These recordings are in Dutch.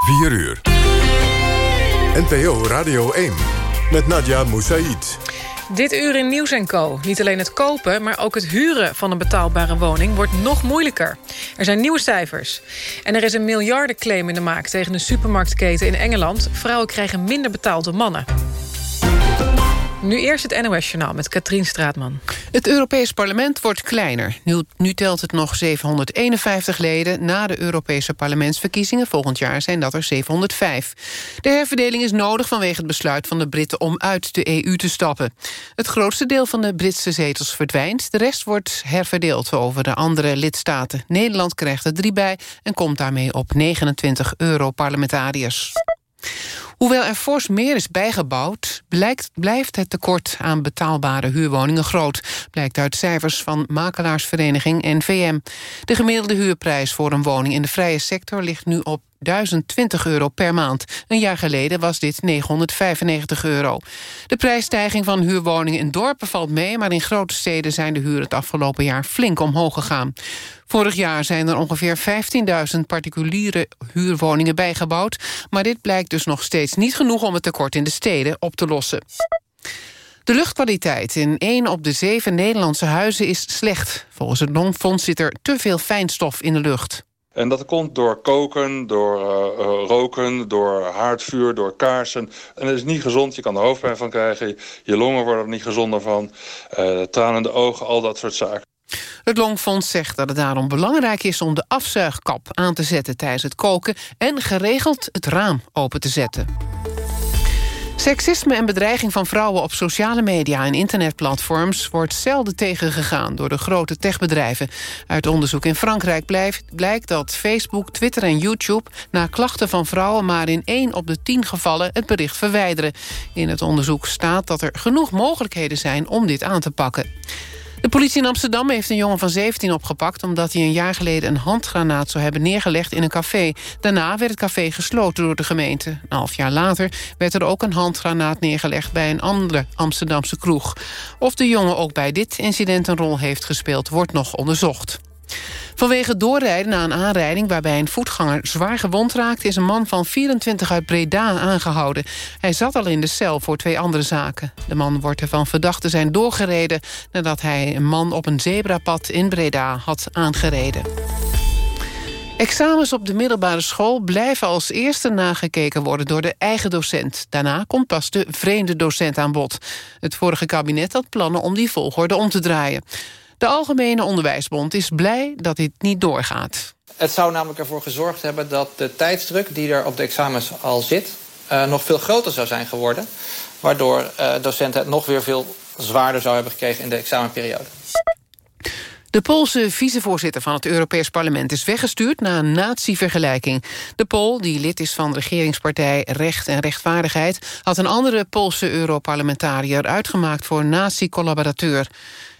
4 uur. NPO Radio 1 met Nadia Moussaïd. Dit uur in Nieuws Co. Niet alleen het kopen, maar ook het huren van een betaalbare woning wordt nog moeilijker. Er zijn nieuwe cijfers. En er is een miljardenclaim in de maak tegen een supermarktketen in Engeland. Vrouwen krijgen minder betaald dan mannen. Nu eerst het NOS-journaal met Katrien Straatman. Het Europees Parlement wordt kleiner. Nu, nu, telt het nog 751 leden. Na de Europese parlementsverkiezingen volgend jaar zijn dat er 705. De herverdeling is nodig vanwege het besluit van de Britten... om uit de EU te stappen. Het grootste deel van de Britse zetels verdwijnt. De rest wordt herverdeeld over de andere lidstaten. Nederland krijgt er drie bij en komt daarmee op 29 Europarlementariërs. Hoewel er fors meer is bijgebouwd... Blijkt, blijft het tekort aan betaalbare huurwoningen groot... blijkt uit cijfers van makelaarsvereniging NVM. De gemiddelde huurprijs voor een woning in de vrije sector... ligt nu op 1020 euro per maand. Een jaar geleden was dit 995 euro. De prijsstijging van huurwoningen in dorpen valt mee... maar in grote steden zijn de huren het afgelopen jaar flink omhoog gegaan. Vorig jaar zijn er ongeveer 15.000 particuliere huurwoningen bijgebouwd... maar dit blijkt dus nog steeds niet genoeg om het tekort in de steden op te lossen. De luchtkwaliteit in één op de zeven Nederlandse huizen is slecht. Volgens het Longfonds zit er te veel fijnstof in de lucht. En dat komt door koken, door uh, roken, door haardvuur, door kaarsen. En dat is niet gezond, je kan er hoofdpijn van krijgen. Je longen worden er niet gezonder van. Uh, tranen in de ogen, al dat soort zaken. Het Longfonds zegt dat het daarom belangrijk is om de afzuigkap aan te zetten tijdens het koken... en geregeld het raam open te zetten. Seksisme en bedreiging van vrouwen op sociale media en internetplatforms wordt zelden tegengegaan door de grote techbedrijven. Uit onderzoek in Frankrijk blijkt dat Facebook, Twitter en YouTube na klachten van vrouwen maar in 1 op de 10 gevallen het bericht verwijderen. In het onderzoek staat dat er genoeg mogelijkheden zijn om dit aan te pakken. De politie in Amsterdam heeft een jongen van 17 opgepakt... omdat hij een jaar geleden een handgranaat zou hebben neergelegd in een café. Daarna werd het café gesloten door de gemeente. Een half jaar later werd er ook een handgranaat neergelegd... bij een andere Amsterdamse kroeg. Of de jongen ook bij dit incident een rol heeft gespeeld... wordt nog onderzocht. Vanwege doorrijden na een aanrijding waarbij een voetganger zwaar gewond raakte... is een man van 24 uit Breda aangehouden. Hij zat al in de cel voor twee andere zaken. De man wordt ervan verdacht te zijn doorgereden... nadat hij een man op een zebrapad in Breda had aangereden. Examens op de middelbare school blijven als eerste nagekeken worden door de eigen docent. Daarna komt pas de vreemde docent aan bod. Het vorige kabinet had plannen om die volgorde om te draaien. De Algemene Onderwijsbond is blij dat dit niet doorgaat. Het zou namelijk ervoor gezorgd hebben dat de tijdsdruk die er op de examens al zit... Uh, nog veel groter zou zijn geworden. Waardoor uh, docenten het nog weer veel zwaarder zou hebben gekregen in de examenperiode. De Poolse vicevoorzitter van het Europees Parlement is weggestuurd na een natievergelijking. De Pool, die lid is van de regeringspartij Recht en Rechtvaardigheid... had een andere Poolse Europarlementariër uitgemaakt voor nazi-collaborateur.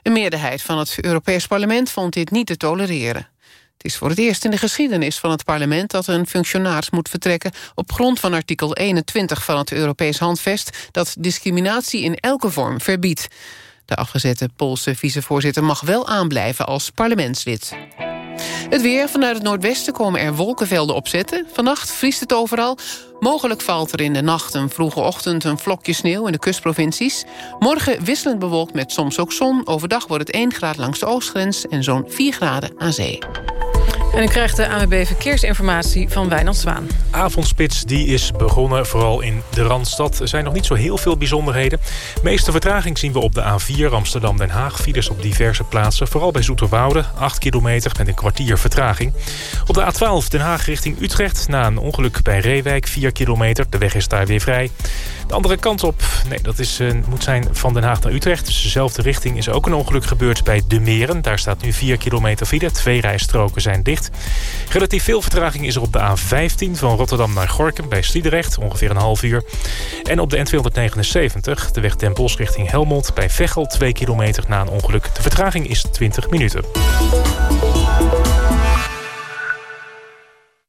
Een meerderheid van het Europees Parlement vond dit niet te tolereren. Het is voor het eerst in de geschiedenis van het parlement... dat een functionaris moet vertrekken op grond van artikel 21 van het Europees Handvest... dat discriminatie in elke vorm verbiedt. De afgezette Poolse vicevoorzitter mag wel aanblijven als parlementslid. Het weer. Vanuit het noordwesten komen er wolkenvelden opzetten. Vannacht vriest het overal. Mogelijk valt er in de nacht een vroege ochtend een vlokje sneeuw in de kustprovincies. Morgen wisselend bewolkt met soms ook zon. Overdag wordt het 1 graad langs de oostgrens en zo'n 4 graden aan zee. En u krijgt de ANWB Verkeersinformatie van Wijnand Zwaan. Avondspits die is begonnen, vooral in de Randstad. Er zijn nog niet zo heel veel bijzonderheden. De meeste vertraging zien we op de A4 Amsterdam-Den Haag. Files op diverse plaatsen, vooral bij Zoeterwoude. 8 kilometer met een kwartier vertraging. Op de A12 Den Haag richting Utrecht. Na een ongeluk bij Reewijk, 4 kilometer. De weg is daar weer vrij. De andere kant op, nee, dat is, uh, moet zijn van Den Haag naar Utrecht. Dus dezelfde richting is ook een ongeluk gebeurd bij De Meren. Daar staat nu 4 kilometer file. Twee rijstroken zijn dicht. Relatief veel vertraging is er op de A15 van Rotterdam naar Gorkum bij Sliedrecht. Ongeveer een half uur. En op de N279, de weg Den Bosch richting Helmond... bij Veghel 2 kilometer na een ongeluk. De vertraging is 20 minuten.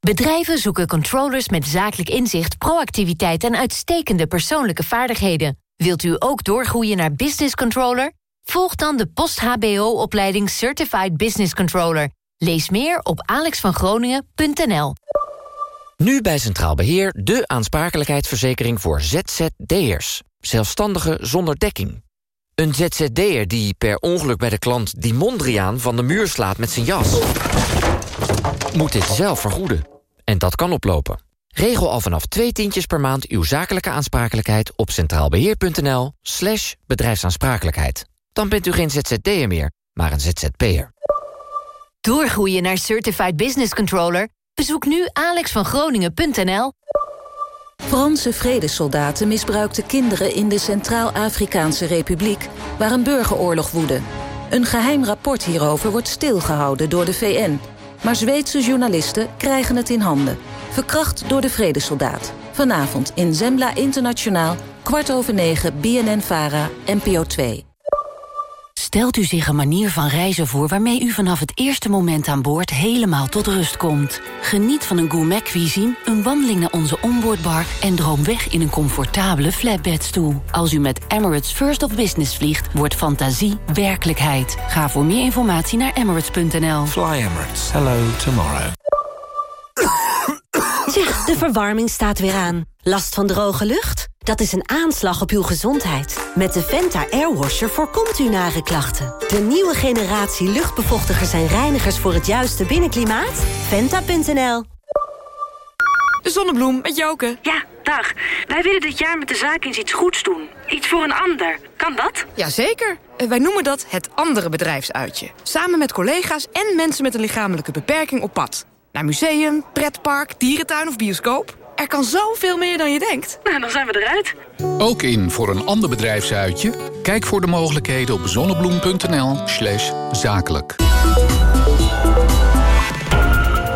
Bedrijven zoeken controllers met zakelijk inzicht, proactiviteit en uitstekende persoonlijke vaardigheden. Wilt u ook doorgroeien naar business controller? Volg dan de post-HBO-opleiding Certified Business Controller. Lees meer op alexvangroningen.nl. Nu bij Centraal Beheer de aansprakelijkheidsverzekering voor ZZD'ers. Zelfstandigen zonder dekking. Een ZZD'er die per ongeluk bij de klant die Mondriaan van de muur slaat met zijn jas. Moet dit zelf vergoeden. En dat kan oplopen. Regel al vanaf twee tientjes per maand uw zakelijke aansprakelijkheid op centraalbeheer.nl slash bedrijfsaansprakelijkheid. Dan bent u geen ZZD'er meer, maar een ZZP'er. Doorgroeien naar Certified Business Controller? Bezoek nu alexvangroningen.nl. Franse vredessoldaten misbruikten kinderen in de Centraal-Afrikaanse Republiek... waar een burgeroorlog woedde. Een geheim rapport hierover wordt stilgehouden door de VN. Maar Zweedse journalisten krijgen het in handen. Verkracht door de vredessoldaat. Vanavond in Zembla Internationaal, kwart over negen, BNN-VARA, NPO 2. Stelt u zich een manier van reizen voor waarmee u vanaf het eerste moment aan boord helemaal tot rust komt. Geniet van een gourmet cuisine, een wandeling naar onze onboardbar en droom weg in een comfortabele flatbedstoel. Als u met Emirates First of Business vliegt, wordt fantasie werkelijkheid. Ga voor meer informatie naar emirates.nl. Fly Emirates. Hello tomorrow. Zeg, de verwarming staat weer aan. Last van droge lucht? Dat is een aanslag op uw gezondheid. Met de Venta Airwasher voorkomt u nare klachten. De nieuwe generatie luchtbevochtigers en reinigers voor het juiste binnenklimaat? Venta.nl De zonnebloem met Joke. Ja, dag. Wij willen dit jaar met de zaak eens iets goeds doen. Iets voor een ander. Kan dat? Jazeker. Eh, Wij noemen dat het andere bedrijfsuitje. Samen met collega's en mensen met een lichamelijke beperking op pad. Naar museum, pretpark, dierentuin of bioscoop. Er kan zoveel meer dan je denkt. Nou, dan zijn we eruit. Ook in voor een ander bedrijfsuitje? Kijk voor de mogelijkheden op zonnebloem.nl slash zakelijk.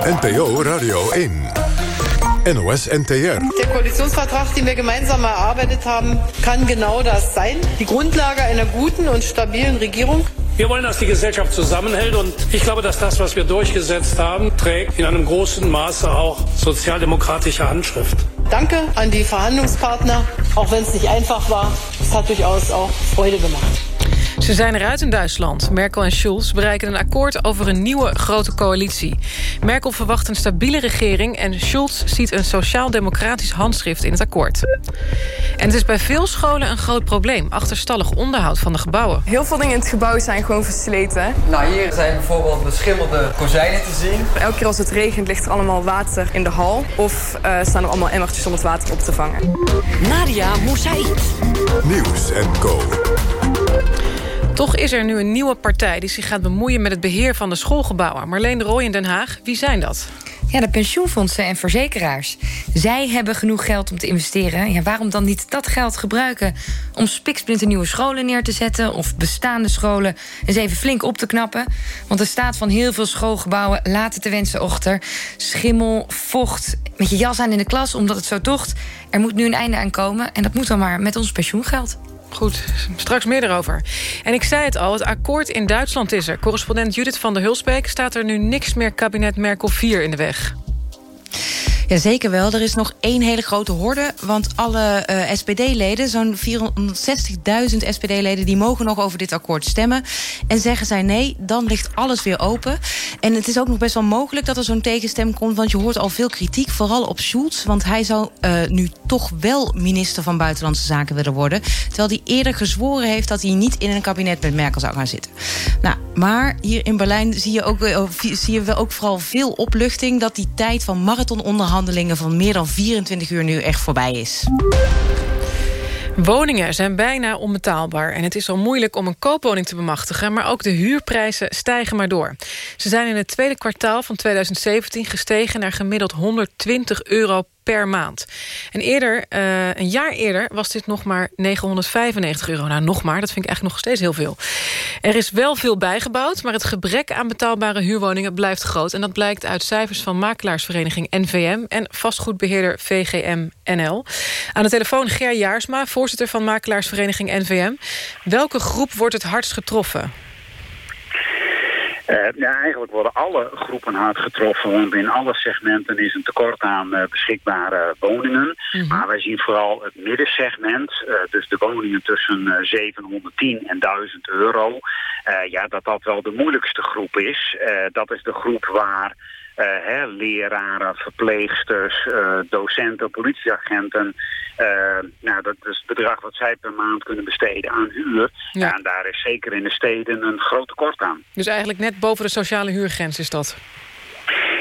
NPO Radio 1. NOS NTR. Der Koalitionsvertrag, den wir gemeinsam erarbeitet haben, kann genau das sein. Die Grundlage einer guten und stabilen Regierung. Wir wollen, dass die Gesellschaft zusammenhält und ich glaube, dass das, was wir durchgesetzt haben, trägt in einem großen Maße auch sozialdemokratische Handschrift. Danke an die Verhandlungspartner, auch wenn es nicht einfach war. Es hat durchaus auch Freude gemacht. Ze zijn eruit in Duitsland. Merkel en Schulz bereiken een akkoord over een nieuwe grote coalitie. Merkel verwacht een stabiele regering... en Schulz ziet een sociaal-democratisch handschrift in het akkoord. En het is bij veel scholen een groot probleem. Achterstallig onderhoud van de gebouwen. Heel veel dingen in het gebouw zijn gewoon versleten. Nou, hier zijn bijvoorbeeld beschimmelde kozijnen te zien. Elke keer als het regent ligt er allemaal water in de hal. Of eh, staan er allemaal om het water op te vangen. Nadia Moussaïd. Nieuws en Co. Toch is er nu een nieuwe partij die zich gaat bemoeien met het beheer van de schoolgebouwen. Marleen de Rooij in Den Haag, wie zijn dat? Ja, de pensioenfondsen en verzekeraars. Zij hebben genoeg geld om te investeren. Ja, waarom dan niet dat geld gebruiken om spiksplinter nieuwe scholen neer te zetten... of bestaande scholen eens even flink op te knappen? Want de staat van heel veel schoolgebouwen laat het te wensen ochter. Schimmel, vocht, met je jas aan in de klas omdat het zo tocht. Er moet nu een einde aan komen en dat moet dan maar met ons pensioengeld. Goed, straks meer erover. En ik zei het al, het akkoord in Duitsland is er. Correspondent Judith van der Hulsbeek staat er nu niks meer kabinet Merkel 4 in de weg. Ja, zeker wel. Er is nog één hele grote horde. Want alle uh, SPD-leden, zo'n 460.000 SPD-leden... die mogen nog over dit akkoord stemmen. En zeggen zij nee, dan ligt alles weer open. En het is ook nog best wel mogelijk dat er zo'n tegenstem komt... want je hoort al veel kritiek, vooral op Schulz. Want hij zou uh, nu toch wel minister van Buitenlandse Zaken willen worden. Terwijl hij eerder gezworen heeft... dat hij niet in een kabinet met Merkel zou gaan zitten. Nou, maar hier in Berlijn zie je, ook, zie je ook vooral veel opluchting... dat die tijd van marathononderhandelingen onderhandelingen van meer dan 24 uur nu echt voorbij is. Woningen zijn bijna onbetaalbaar en het is al moeilijk om een koopwoning te bemachtigen... maar ook de huurprijzen stijgen maar door. Ze zijn in het tweede kwartaal van 2017 gestegen naar gemiddeld 120 euro per maand. En eerder, uh, een jaar eerder, was dit nog maar 995 euro. Nou, nog maar, dat vind ik eigenlijk nog steeds heel veel. Er is wel veel bijgebouwd, maar het gebrek aan betaalbare huurwoningen blijft groot. En dat blijkt uit cijfers van makelaarsvereniging NVM... en vastgoedbeheerder VGM NL. Aan de telefoon Ger Jaarsma, voorzitter van makelaarsvereniging NVM. Welke groep wordt het hardst getroffen? Uh, ja, eigenlijk worden alle groepen hard getroffen, want in alle segmenten is een tekort aan uh, beschikbare woningen. Mm -hmm. Maar wij zien vooral het middensegment, uh, dus de woningen tussen 710 en 1000 euro, ja, dat dat wel de moeilijkste groep is. dat is de groep waar Uh, hè, leraren, verpleegsters, uh, docenten, politieagenten. Uh, nou, dat is het bedrag wat zij per maand kunnen besteden aan huur. Ja. en daar is zeker in de steden een groot tekort aan. Dus eigenlijk net boven de sociale huurgrens is dat?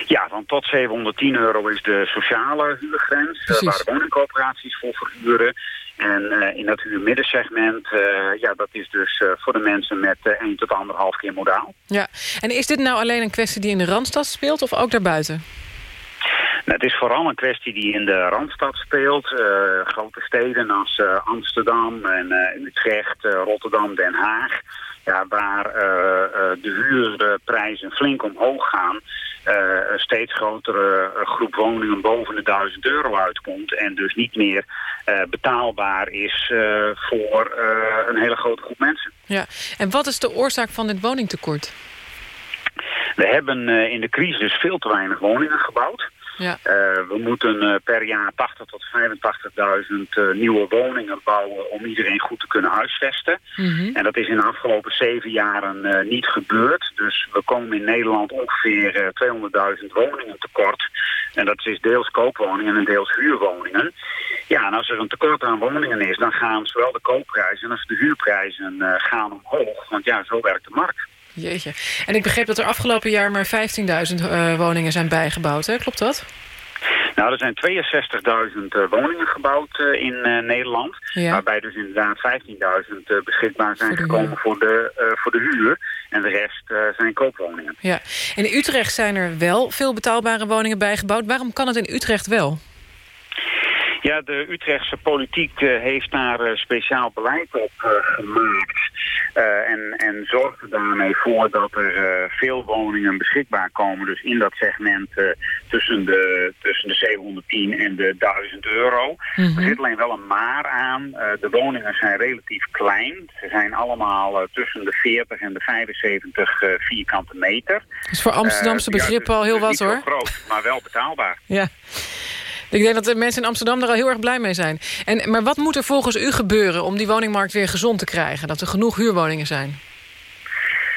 Ja, want tot 710 euro is de sociale huurgrens, waar de woningcoöperaties voor verhuren. En uh, in dat huurmiddensegment, uh, ja, dat is dus voor de mensen met 1 tot 1,5 keer modaal. Ja, en is dit nou alleen een kwestie die in de Randstad speelt of ook daarbuiten? Nou, het is vooral een kwestie die in de Randstad speelt. grote steden als Amsterdam en Utrecht, Rotterdam, Den Haag ja, waar de huurprijzen flink omhoog gaan... Uh, een steeds grotere groep woningen boven de 1000 euro uitkomt... en dus niet meer uh, betaalbaar is voor een hele grote groep mensen. Ja. En wat is de oorzaak van dit woningtekort? We hebben in de crisis veel te weinig woningen gebouwd. Ja. Uh, we moeten uh, per jaar 80 tot 85.000 uh, nieuwe woningen bouwen om iedereen goed te kunnen huisvesten. Mm -hmm. En dat is in de afgelopen zeven jaren niet gebeurd. Dus we komen in Nederland ongeveer 200.000 woningen tekort. En dat is deels koopwoningen en deels huurwoningen. Ja, en als er een tekort aan woningen is, dan gaan zowel de koopprijzen als de huurprijzen gaan omhoog. Want ja, zo werkt de markt. Jeetje. En ik begreep dat er afgelopen jaar maar 15.000 uh, woningen zijn bijgebouwd. Hè? Klopt dat? Nou, er zijn 62.000 uh, woningen gebouwd uh, in uh, Nederland. Ja. Waarbij dus inderdaad 15.000 beschikbaar zijn voor gekomen huur. voor, de, voor de huur. En de rest zijn koopwoningen. Ja. In Utrecht zijn er wel veel betaalbare woningen bijgebouwd. Waarom kan het in Utrecht wel? Ja, de Utrechtse politiek uh, heeft daar uh, speciaal beleid op uh, gemaakt. en, en zorgt er daarmee voor dat er veel woningen beschikbaar komen. Dus in dat segment tussen, de, tussen de 710 en de 1000 euro. Mm -hmm. Er zit alleen wel een maar aan. de woningen zijn relatief klein. Ze zijn allemaal tussen de 40 en de 75 vierkante meter. Dat is voor Amsterdamse begrippen ja, dus, al heel dus wat hoor. groot, maar wel betaalbaar. Ja. Ik denk dat de mensen in Amsterdam er al heel erg blij mee zijn. En, maar wat moet er volgens u gebeuren om die woningmarkt weer gezond te krijgen? Dat er genoeg huurwoningen zijn?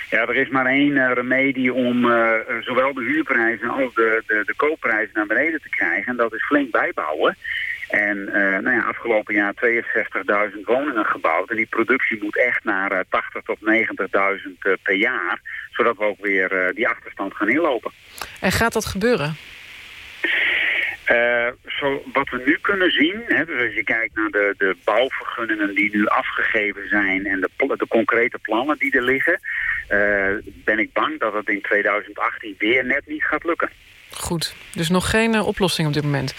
Ja, er is maar één uh, remedie om uh, zowel de huurprijzen als de, de, de koopprijzen naar beneden te krijgen. En dat is flink bijbouwen. En uh, nou ja, afgelopen jaar 62.000 woningen gebouwd. En die productie moet echt naar uh, 80 tot 90.000 uh, per jaar. Zodat we ook weer die achterstand gaan inlopen. En gaat dat gebeuren? Uh, zo, wat we nu kunnen zien, hè, dus als je kijkt naar de, de bouwvergunningen die nu afgegeven zijn en de, de concrete plannen die er liggen, uh, ben ik bang dat het in 2018 weer net niet gaat lukken. Goed, dus nog geen uh, oplossing op dit moment.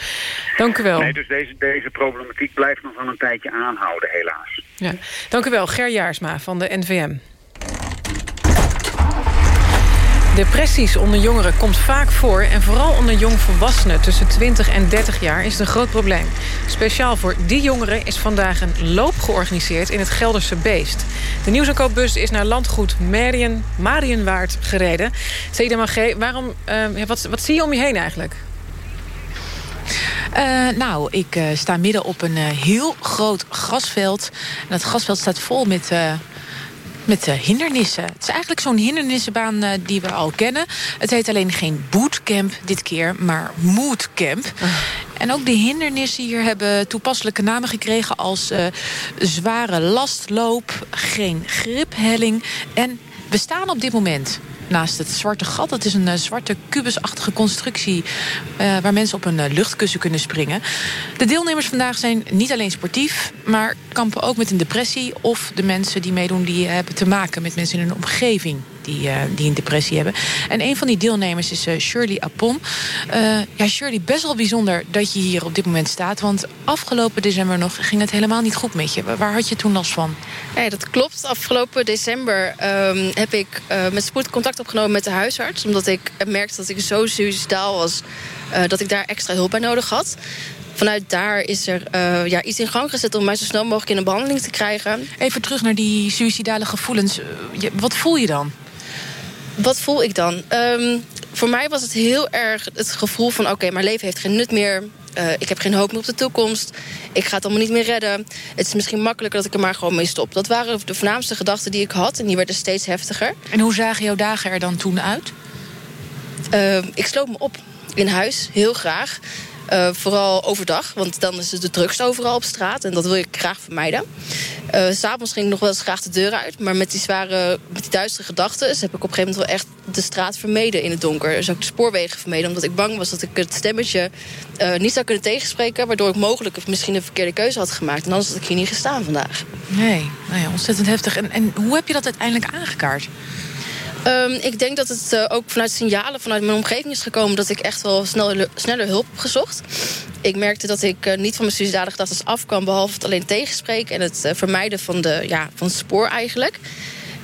Dank u wel. Nee, dus deze, deze problematiek blijft nog wel een tijdje aanhouden, helaas. Ja. Dank u wel, Ger Jaarsma van de NVM. Depressies onder jongeren komt vaak voor... en vooral onder jongvolwassenen tussen 20 en 30 jaar is het een groot probleem. Speciaal voor die jongeren is vandaag een loop georganiseerd... in het Gelderse Beest. De nieuwsaankoopbus is naar landgoed Marien, Marienwaard gereden. Saïda Magé, waarom, uh, wat, wat zie je om je heen eigenlijk? Uh, nou, ik uh, sta midden op een heel groot grasveld. En dat grasveld staat vol met met uh, hindernissen. Het is eigenlijk zo'n hindernissenbaan uh, die we al kennen. Het heet alleen geen bootcamp dit keer, maar moodcamp. Uh. En ook de hindernissen hier hebben toepasselijke namen gekregen... als uh, zware lastloop, geen griphelling en we staan op dit moment naast het zwarte gat. Dat is een uh, zwarte kubusachtige constructie... Uh, waar mensen op een uh, luchtkussen kunnen springen. De deelnemers vandaag zijn niet alleen sportief... maar kampen ook met een depressie... of de mensen die meedoen die hebben te maken met mensen in hun omgeving die, uh, die een depressie hebben. En een van die deelnemers is uh, Shirley Apon. Uh, ja, Shirley, best wel bijzonder dat je hier op dit moment staat. Want afgelopen december nog ging het helemaal niet goed met je. Waar had je toen last van? Ja, dat klopt. Afgelopen december um, heb ik met spoed contact opgenomen met de huisarts. Omdat ik merkte dat ik zo suicidaal was... dat ik daar extra hulp bij nodig had vanuit daar is er uh, ja, iets in gang gezet om mij zo snel mogelijk in een behandeling te krijgen. Even terug naar die suïcidale gevoelens. Wat voel je dan? Wat voel ik dan? Um, voor mij was het heel erg het gevoel van... oké, okay, mijn leven heeft geen nut meer. Uh, ik heb geen hoop meer op de toekomst. Ik ga het allemaal niet meer redden. Het is misschien makkelijker dat ik er maar gewoon mee stop. Dat waren de voornaamste gedachten die ik had. En die werden steeds heftiger. En hoe zagen jouw dagen er dan toen uit? Ehm, ik sloot me op in huis, heel graag. Uh, vooral overdag, want dan is het de drukste overal op straat. En dat wil ik graag vermijden. Uh, S'avonds ging ik nog wel eens graag de deur uit. Maar met die zware, met die duistere gedachten... heb ik op een gegeven moment wel echt de straat vermeden in het donker. Dus ook de spoorwegen vermeden. Omdat ik bang was dat ik het stemmetje uh, niet zou kunnen tegenspreken. Waardoor ik mogelijk misschien een verkeerde keuze had gemaakt. En anders had ik hier niet gestaan vandaag. Nee, nou ja, ontzettend heftig. En, en hoe heb je dat uiteindelijk aangekaart? Um, ik denk dat het uh, ook vanuit signalen vanuit mijn omgeving is gekomen... dat ik echt wel snel, sneller hulp heb gezocht. Ik merkte dat ik uh, niet van mijn suicidalige gedachten afkwam... behalve het alleen tegenspreken en het uh, vermijden van, de, ja, van het spoor eigenlijk.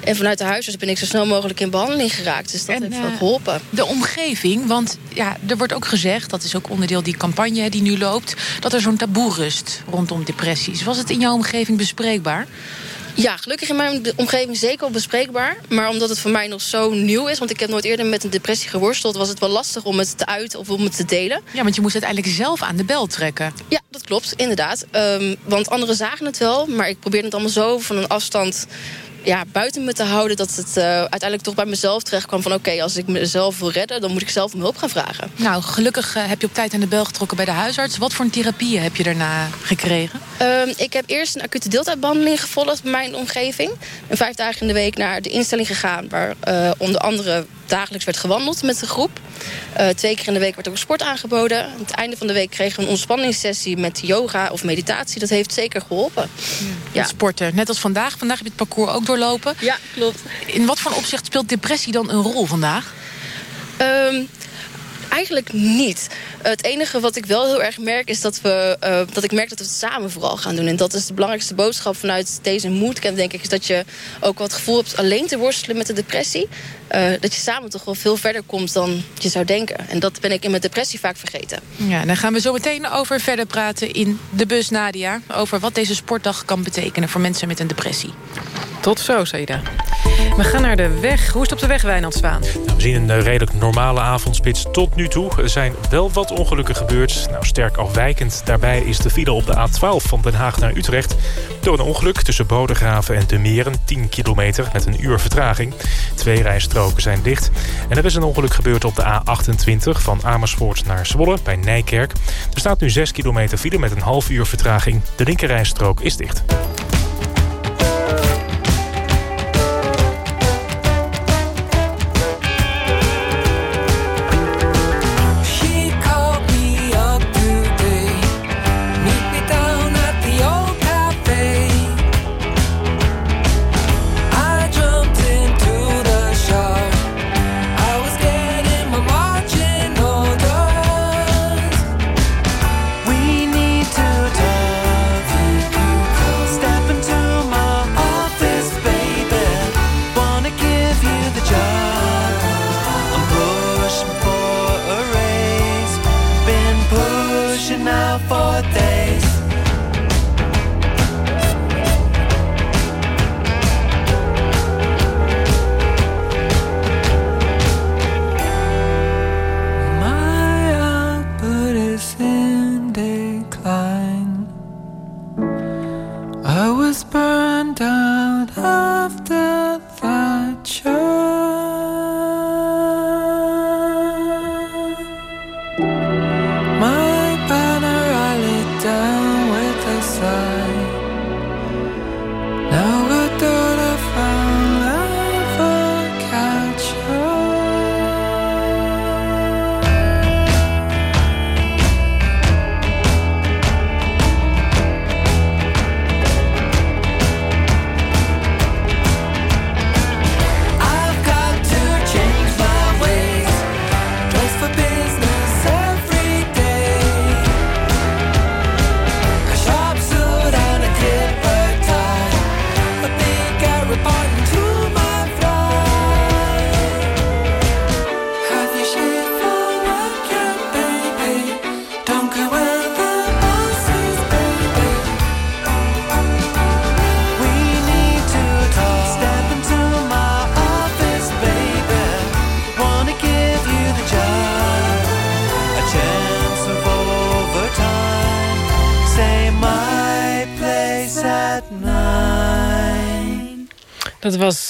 En vanuit de huisarts ben ik zo snel mogelijk in behandeling geraakt. Dus dat en, heeft wel geholpen. De omgeving, want ja, er wordt ook gezegd... dat is ook onderdeel die campagne die nu loopt... dat er zo'n taboe rust rondom depressies. Was het in jouw omgeving bespreekbaar? Ja, gelukkig in mijn omgeving zeker wel bespreekbaar. Maar omdat het voor mij nog zo nieuw is... want ik heb nooit eerder met een depressie geworsteld... was het wel lastig om het te uiten of om het te delen. Ja, want je moest uiteindelijk zelf aan de bel trekken. Ja, dat klopt, inderdaad. Um, want anderen zagen het wel, maar ik probeerde het allemaal zo van een afstand ja, buiten me te houden... dat het uh, uiteindelijk toch bij mezelf terecht kwam van... oké, als ik mezelf wil redden, dan moet ik zelf om hulp gaan vragen. Nou, gelukkig uh, heb je op tijd aan de bel getrokken bij de huisarts. Wat voor een therapieën heb je daarna gekregen? Uh, ik heb eerst een acute deeltijdbehandeling gevolgd bij mijn omgeving. En vijf dagen in de week naar de instelling gegaan... waar uh, onder andere dagelijks werd gewandeld met de groep. Uh, twee keer in de week werd ook sport aangeboden. Aan het einde van de week kregen we een ontspanningssessie met yoga of meditatie. Dat heeft zeker geholpen. Ja, ja. Sporten, net als vandaag. Vandaag heb je het parcours ook doorlopen. Ja, klopt. In wat voor opzicht speelt depressie dan een rol vandaag? Um, eigenlijk niet. Het enige wat ik wel heel erg merk is dat, we, uh, dat ik merk dat we het samen vooral gaan doen. En dat is de belangrijkste boodschap vanuit deze moodcamp, denk ik. Is dat je ook wat gevoel hebt alleen te worstelen met de depressie. Uh, dat je samen toch wel veel verder komt dan je zou denken. En dat ben ik in mijn depressie vaak vergeten. Ja, dan gaan we zo meteen over verder praten in de bus, Nadia. Over wat deze sportdag kan betekenen voor mensen met een depressie. Tot zo, Saida. We gaan naar de weg. Hoe is het op de weg, Wijnand Zwaan? Nou, we zien een redelijk normale avondspits tot nu toe. Er zijn wel wat ongelukken gebeurd. Nou, sterk afwijkend daarbij is de file op de A12 van Den Haag naar Utrecht. Door een ongeluk tussen Bodegraven en De Meren. 10 kilometer met een uur vertraging. Twee rijstroken zijn dicht. En er is een ongeluk gebeurd op de A28 van Amersfoort naar Zwolle bij Nijkerk. Er staat nu 6 kilometer file met een half uur vertraging. De linkerrijstrook is dicht.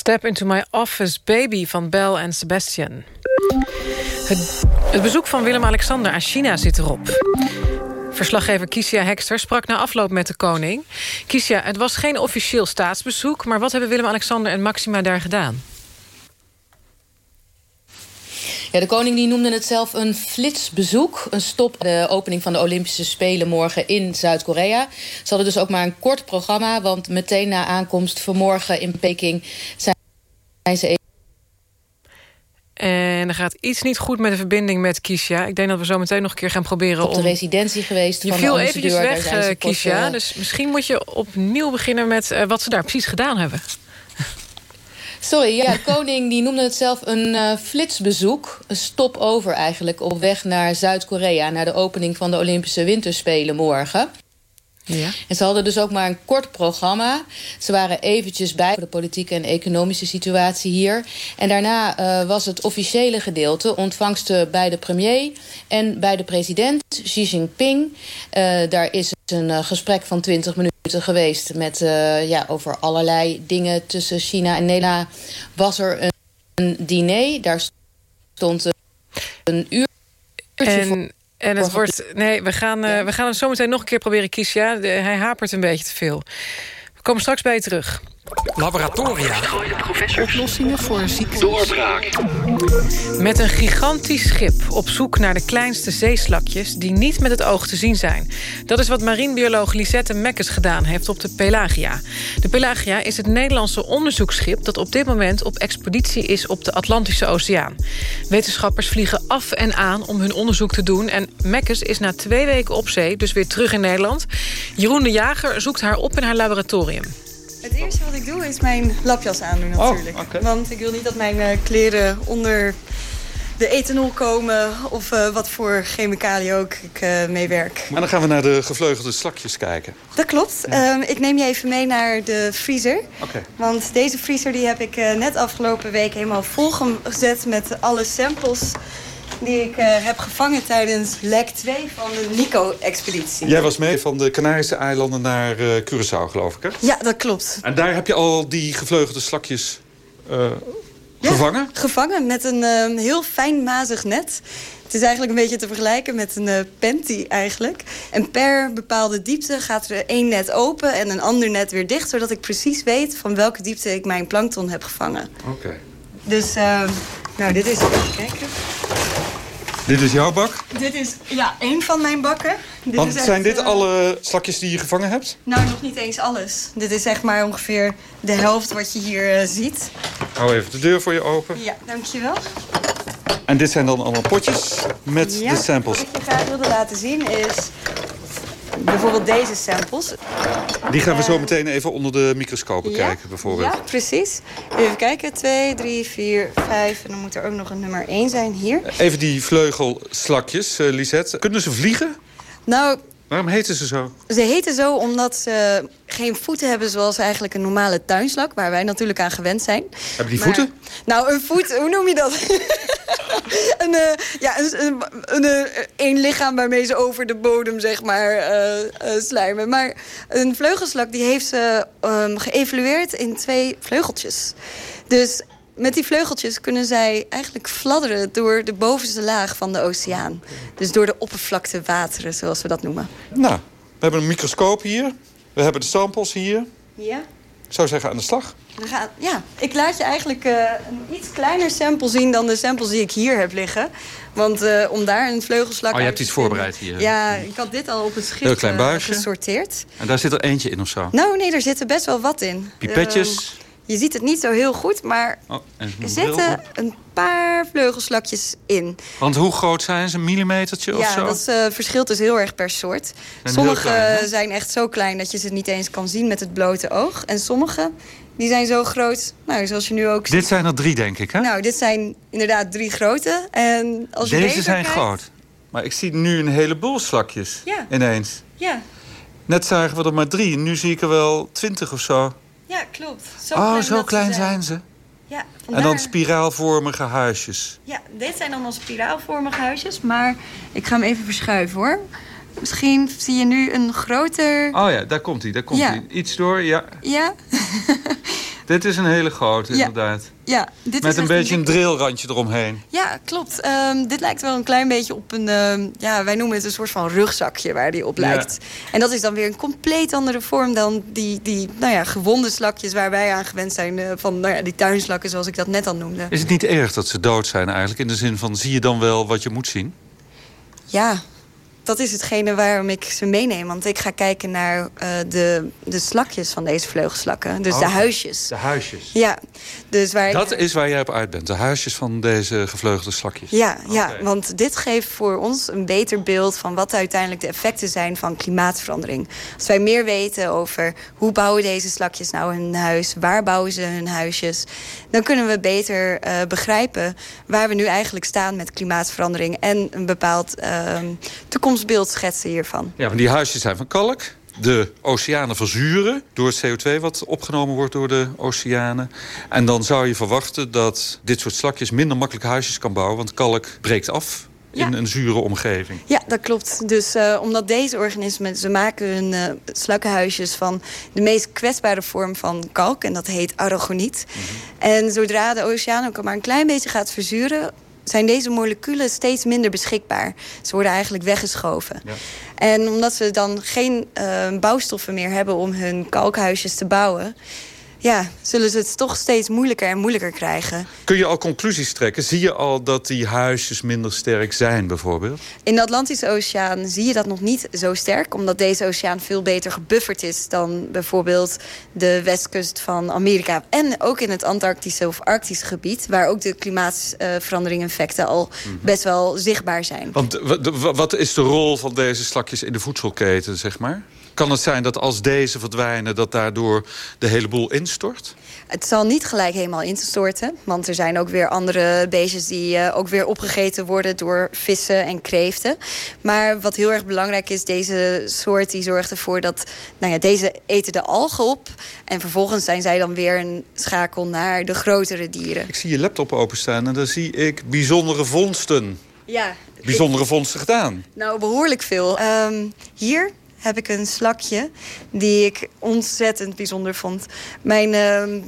Step Into My Office Baby van Bell en Sebastian. Het, het bezoek van Willem-Alexander aan China zit erop. Verslaggever Kiesja Hekster sprak na afloop met de koning. Kiesja, het was geen officieel staatsbezoek... maar wat hebben Willem-Alexander en Maxima daar gedaan? Ja, de koning die noemde het zelf een flitsbezoek. Een stop de opening van de Olympische Spelen morgen in Zuid-Korea. Ze hadden dus ook maar een kort programma... want meteen na aankomst vanmorgen in Peking zijn. En er gaat iets niet goed met de verbinding met Kiesja. Ik denk dat we zo meteen nog een keer gaan proberen op de residentie geweest je van viel de eventjes weg, uh, Kiesja. Dus misschien moet je opnieuw beginnen met uh, wat ze daar precies gedaan hebben. Sorry, ja, de koning die noemde het zelf een uh, flitsbezoek. Een stopover eigenlijk op weg naar Zuid-Korea... naar de opening van de Olympische Winterspelen morgen. Ja. En ze hadden dus ook maar een kort programma. Ze waren eventjes bij voor de politieke en economische situatie hier. En daarna uh, was het officiële gedeelte ontvangsten bij de premier... en bij de president, Xi Jinping. Uh, daar is een uh, gesprek van 20 minuten geweest... Met, ja, over allerlei dingen tussen China en Nederland. Was er een, een diner, daar stond een uur... En... En het wordt... Nee, we gaan, uh, we gaan het zometeen nog een keer proberen kiezen. Ja, de, hij hapert een beetje te veel. We komen straks bij je terug. Laboratoria. Oplossingen voor ziektes. Doorbraak. Met een gigantisch schip op zoek naar de kleinste zeeslakjes... die niet met het oog te zien zijn. Dat is wat marinebioloog Lisette Mekkes gedaan heeft op de Pelagia. De Pelagia is het Nederlandse onderzoeksschip... dat op dit moment op expeditie is op de Atlantische Oceaan. Wetenschappers vliegen af en aan om hun onderzoek te doen... en Mekkes is na twee weken op zee, dus weer terug in Nederland. Jeroen de Jager zoekt haar op in haar laboratorium. Het eerste wat ik doe is mijn lapjas aandoen natuurlijk. Oh, okay. Want ik wil niet dat mijn uh, kleren onder de ethanol komen... of uh, wat voor chemicaliën ook ik uh, mee werk. Maar dan gaan we naar de gevleugelde slakjes kijken. Dat klopt. Ja. ik neem je even mee naar de vriezer. Okay. Want deze vriezer die heb ik net afgelopen week helemaal volgezet... met alle samples die ik uh, heb gevangen tijdens lek 2 van de Nico-expeditie. Jij was mee van de Canarische eilanden naar uh, Curaçao, geloof ik, hè? Ja, dat klopt. En daar heb je al die gevleugelde slakjes uh, ja, gevangen? gevangen met een heel fijn mazig net. Het is eigenlijk een beetje te vergelijken met een panty eigenlijk. En per bepaalde diepte gaat er één net open en een ander net weer dicht... zodat ik precies weet van welke diepte ik mijn plankton heb gevangen. Oké. Okay. Dus, nou, dit is... Even kijken. Dit is jouw bak? Dit is, ja, één van mijn bakken. Dit Want is echt, zijn dit uh, alle slakjes die je gevangen hebt? Nou, nog niet eens alles. Dit is echt maar ongeveer de helft wat je hier uh, ziet. Hou even de deur voor je open. Ja, dankjewel. En dit zijn dan allemaal potjes met ja, de samples? Wat ik je graag wilde laten zien is bijvoorbeeld deze samples. Die gaan we zo meteen even onder de microscoop bekijken, ja, bijvoorbeeld. Ja, precies. Even kijken. 2, 3, 4, 5. En dan moet er ook nog een nummer 1 zijn hier. Even die vleugelslakjes, uh, Lisette. Kunnen ze vliegen? Nou... Waarom heten ze zo? Ze heten zo omdat ze geen voeten hebben zoals eigenlijk een normale tuinslak... waar wij natuurlijk aan gewend zijn. Hebben die maar, voeten? Nou, een voet, hoe noem je dat? een, uh, ja, een, een, een, een, lichaam waarmee ze over de bodem, zeg maar, uh, uh, slijmen. Maar een vleugelslak die heeft ze um, geëvalueerd in twee vleugeltjes. Dus met die vleugeltjes kunnen zij eigenlijk fladderen... door de bovenste laag van de oceaan. Dus door de oppervlakte wateren, zoals we dat noemen. Nou, we hebben een microscoop hier. We hebben de samples hier. Ja. Ik zou zeggen aan de slag. We gaan, ja, ik laat je eigenlijk uh, een iets kleiner sample zien dan de samples die ik hier heb liggen. Want uh, om daar een vleugelslak... Oh, je hebt iets voorbereid hier. Ja, ik had dit al op het schip Heel klein buisje. Uh, gesorteerd. En daar zit er eentje in of zo? Nou, nee, er zit er best wel wat in. Pipetjes? Je ziet het niet zo heel goed, maar oh, er zitten een paar vleugelslakjes in. Want hoe groot zijn ze? Een millimetertje ja, of zo? Ja, dat uh, verschilt dus heel erg per soort. Zijn sommige klein, zijn echt zo klein dat je ze niet eens kan zien met het blote oog. En sommige die zijn zo groot, nou, zoals je nu ook Dit zijn er drie, denk ik, hè? Nou, dit zijn inderdaad drie grote. En als je Deze zijn kijkt... groot. Maar ik zie nu een heleboel slakjes ja. ineens. Ja. Net zagen we er maar drie. Nu zie ik er wel twintig of zo. Ja, klopt. Zo oh, klein zo klein zijn. ze. Ja, vandaar... En dan spiraalvormige huisjes. Ja, dit zijn allemaal spiraalvormige huisjes. Maar ik ga hem even verschuiven, hoor. Misschien zie je nu een groter... Oh ja, daar komt hij. Daar komt Ja. hij. Iets door, ja. Ja. Dit is een hele grote, inderdaad. Ja, dit Met is een beetje een drillrandje eromheen. Ja, klopt. Ehm, dit lijkt wel een klein beetje op een... ehm, ja, wij noemen het een soort van rugzakje waar die op Ja. lijkt. En dat is dan weer een compleet andere vorm dan die, die nou ja, gewonde slakjes... waar wij aan gewend zijn eh, van nou ja, die tuinslakken zoals ik dat net al noemde. Is het niet erg dat ze dood zijn eigenlijk? In de zin van, zie je dan wel wat je moet zien? Ja, dat is hetgene waarom ik ze meeneem. Want ik ga kijken naar eh, de, de slakjes van deze vleugelslakken. Dus de Oh, huisjes. De huisjes. Ja, dus waar ik- Dat is waar jij op uit bent. De huisjes van deze gevleugelde slakjes. Ja, ja, want dit geeft voor ons een beter beeld van wat uiteindelijk de effecten zijn van klimaatverandering. Als wij meer weten over hoe bouwen deze slakjes nou hun huis, waar bouwen ze hun huisjes, dan kunnen we beter eh, begrijpen waar we nu eigenlijk staan met klimaatverandering en een bepaald ehm, toekomstbeeld schetsen hiervan. Ja, maar die huisjes zijn van kalk. De oceanen verzuren door het CO2 wat opgenomen wordt door de oceanen. En dan zou je verwachten dat dit soort slakjes minder makkelijk huisjes kan bouwen. Want kalk breekt af in een zure omgeving. Ja, dat klopt. Dus eh, omdat deze organismen, ze maken hun eh, slakkenhuisjes van de meest kwetsbare vorm van kalk. En dat heet aragoniet. En zodra de oceaan ook maar een klein beetje gaat verzuren, zijn deze moleculen steeds minder beschikbaar. Ze worden eigenlijk weggeschoven. En omdat ze dan geen eh, bouwstoffen meer hebben om hun kalkhuisjes te bouwen... ja, zullen ze het toch steeds moeilijker en moeilijker krijgen. Kun je al conclusies trekken? Zie je al dat die huisjes minder sterk zijn bijvoorbeeld? In de Atlantische Oceaan zie je dat nog niet zo sterk... omdat deze oceaan veel beter gebufferd is... dan bijvoorbeeld de westkust van Amerika. En ook in het Antarctische of Arctische gebied... waar ook de klimaatverandering-effecten al best wel zichtbaar zijn. Want wat is de rol van deze slakjes in de voedselketen, zeg maar? Kan het zijn dat als deze verdwijnen... dat daardoor de hele boel instort? Het zal niet gelijk helemaal instorten. Want er zijn ook weer andere beestjes die eh, ook weer opgegeten worden door vissen en kreeften. Maar wat heel erg belangrijk is, deze soort die zorgt ervoor dat... Nou ja, deze eten de algen op. En vervolgens zijn zij dan weer een schakel naar de grotere dieren. Ik zie je laptop openstaan en daar zie ik bijzondere vondsten. Ja, Bijzondere vondsten gedaan. Nou, behoorlijk veel. Ehm, hier heb ik een slakje die ik ontzettend bijzonder vond. Mijn ehm,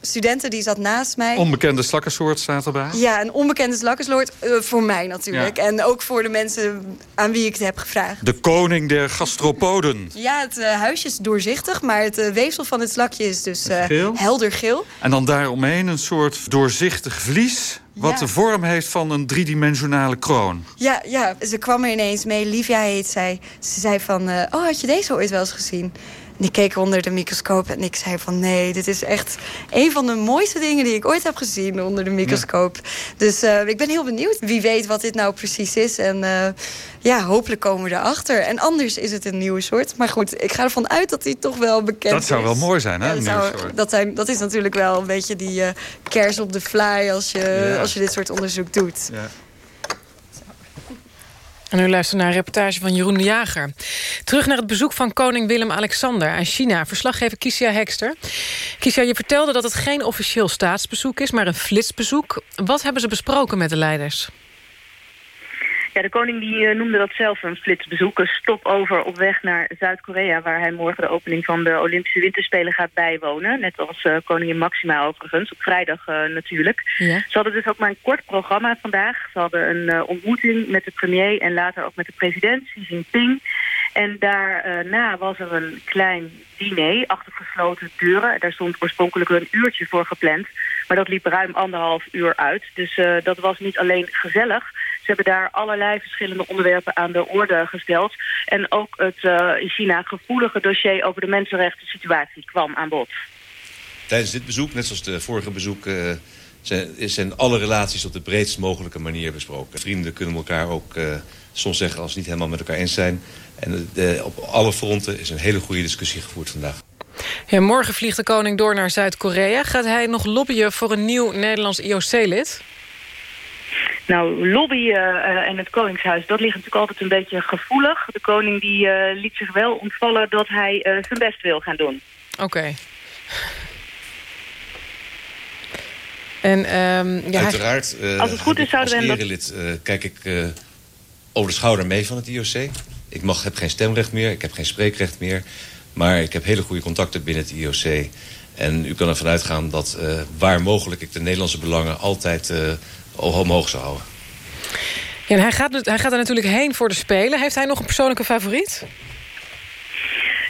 studenten die zat naast mij. Onbekende slakkensoort staat erbij. Ja, een onbekende slakkensoort. eh, voor mij natuurlijk. Ja. En ook voor de mensen aan wie ik het heb gevraagd. De koning der gastropoden. Ja, het eh, huisje is doorzichtig, maar het eh, weefsel van het slakje is dus Geel? helder geel. En dan daaromheen een soort doorzichtig vlies... wat Ja. de vorm heeft van een driedimensionale kroon. Ja, ja, ze kwam er ineens mee. Livia heet zij. Ze zei van, eh, oh, had je deze ooit wel eens gezien? Ik keek onder de microscoop en ik zei van... nee, dit is echt een van de mooiste dingen die ik ooit heb gezien onder de microscoop. Dus eh, ik ben heel benieuwd. Wie weet wat dit nou precies is. En eh, ja, hopelijk komen we erachter. En anders is het een nieuwe soort. Maar goed, ik ga ervan uit dat die toch wel bekend Dat zou is. wel mooi zijn, hè, Ja, een dat, zou- dat, zijn, dat is natuurlijk wel een beetje die eh kers op de fly... als je, Ja. als je dit soort onderzoek doet. Ja. En u luistert naar een reportage van Jeroen de Jager. Terug naar het bezoek van koning Willem-Alexander aan China. Verslaggever Kisia Hekster. Kisia, je vertelde dat het geen officieel staatsbezoek is... maar een flitsbezoek. Wat hebben ze besproken met de leiders? Ja, de koning die eh, noemde dat zelf een flitsbezoek. Een stopover op weg naar Zuid-Korea... waar hij morgen de opening van de Olympische Winterspelen gaat bijwonen. Net als eh, koningin Maxima overigens, op vrijdag eh, natuurlijk. Ja. Ze hadden dus ook maar een kort programma vandaag. Ze hadden een ontmoeting met de premier en later ook met de president, Xi Jinping. En daarna was er een klein diner achter gesloten deuren. Daar stond oorspronkelijk een uurtje voor gepland. Maar dat liep ruim anderhalf uur uit. Dus dat was niet alleen gezellig. Ze hebben daar allerlei verschillende onderwerpen aan de orde gesteld. En ook het eh, in China gevoelige dossier over de mensenrechten situatie kwam aan bod. Tijdens dit bezoek, net zoals de vorige bezoek... eh, zijn, alle relaties op de breedst mogelijke manier besproken. Vrienden kunnen elkaar ook eh, soms zeggen als ze niet helemaal met elkaar eens zijn. En op alle fronten is een hele goede discussie gevoerd vandaag. Ja, morgen vliegt de koning door naar Zuid-Korea. Gaat hij nog lobbyen voor een nieuw Nederlands IOC-lid? Nou, lobbyen eh, en het Koningshuis, dat ligt natuurlijk altijd een beetje gevoelig. De koning die eh, liet zich wel ontvallen dat hij eh, zijn best wil gaan doen. Oké. En, ehm, ja, hij- Uiteraard, Als het goed is, zouden als we hem dat- erelid eh, kijk ik eh, over de schouder mee van het IOC. Ik mag, heb geen stemrecht meer, ik heb geen spreekrecht meer. Maar ik heb hele goede contacten binnen het IOC. En u kan ervan uitgaan dat uh, waar mogelijk ik de Nederlandse belangen altijd uh, omhoog zou houden. Ja, hij, gaat, hij gaat er natuurlijk heen voor de Spelen. Heeft hij nog een persoonlijke favoriet?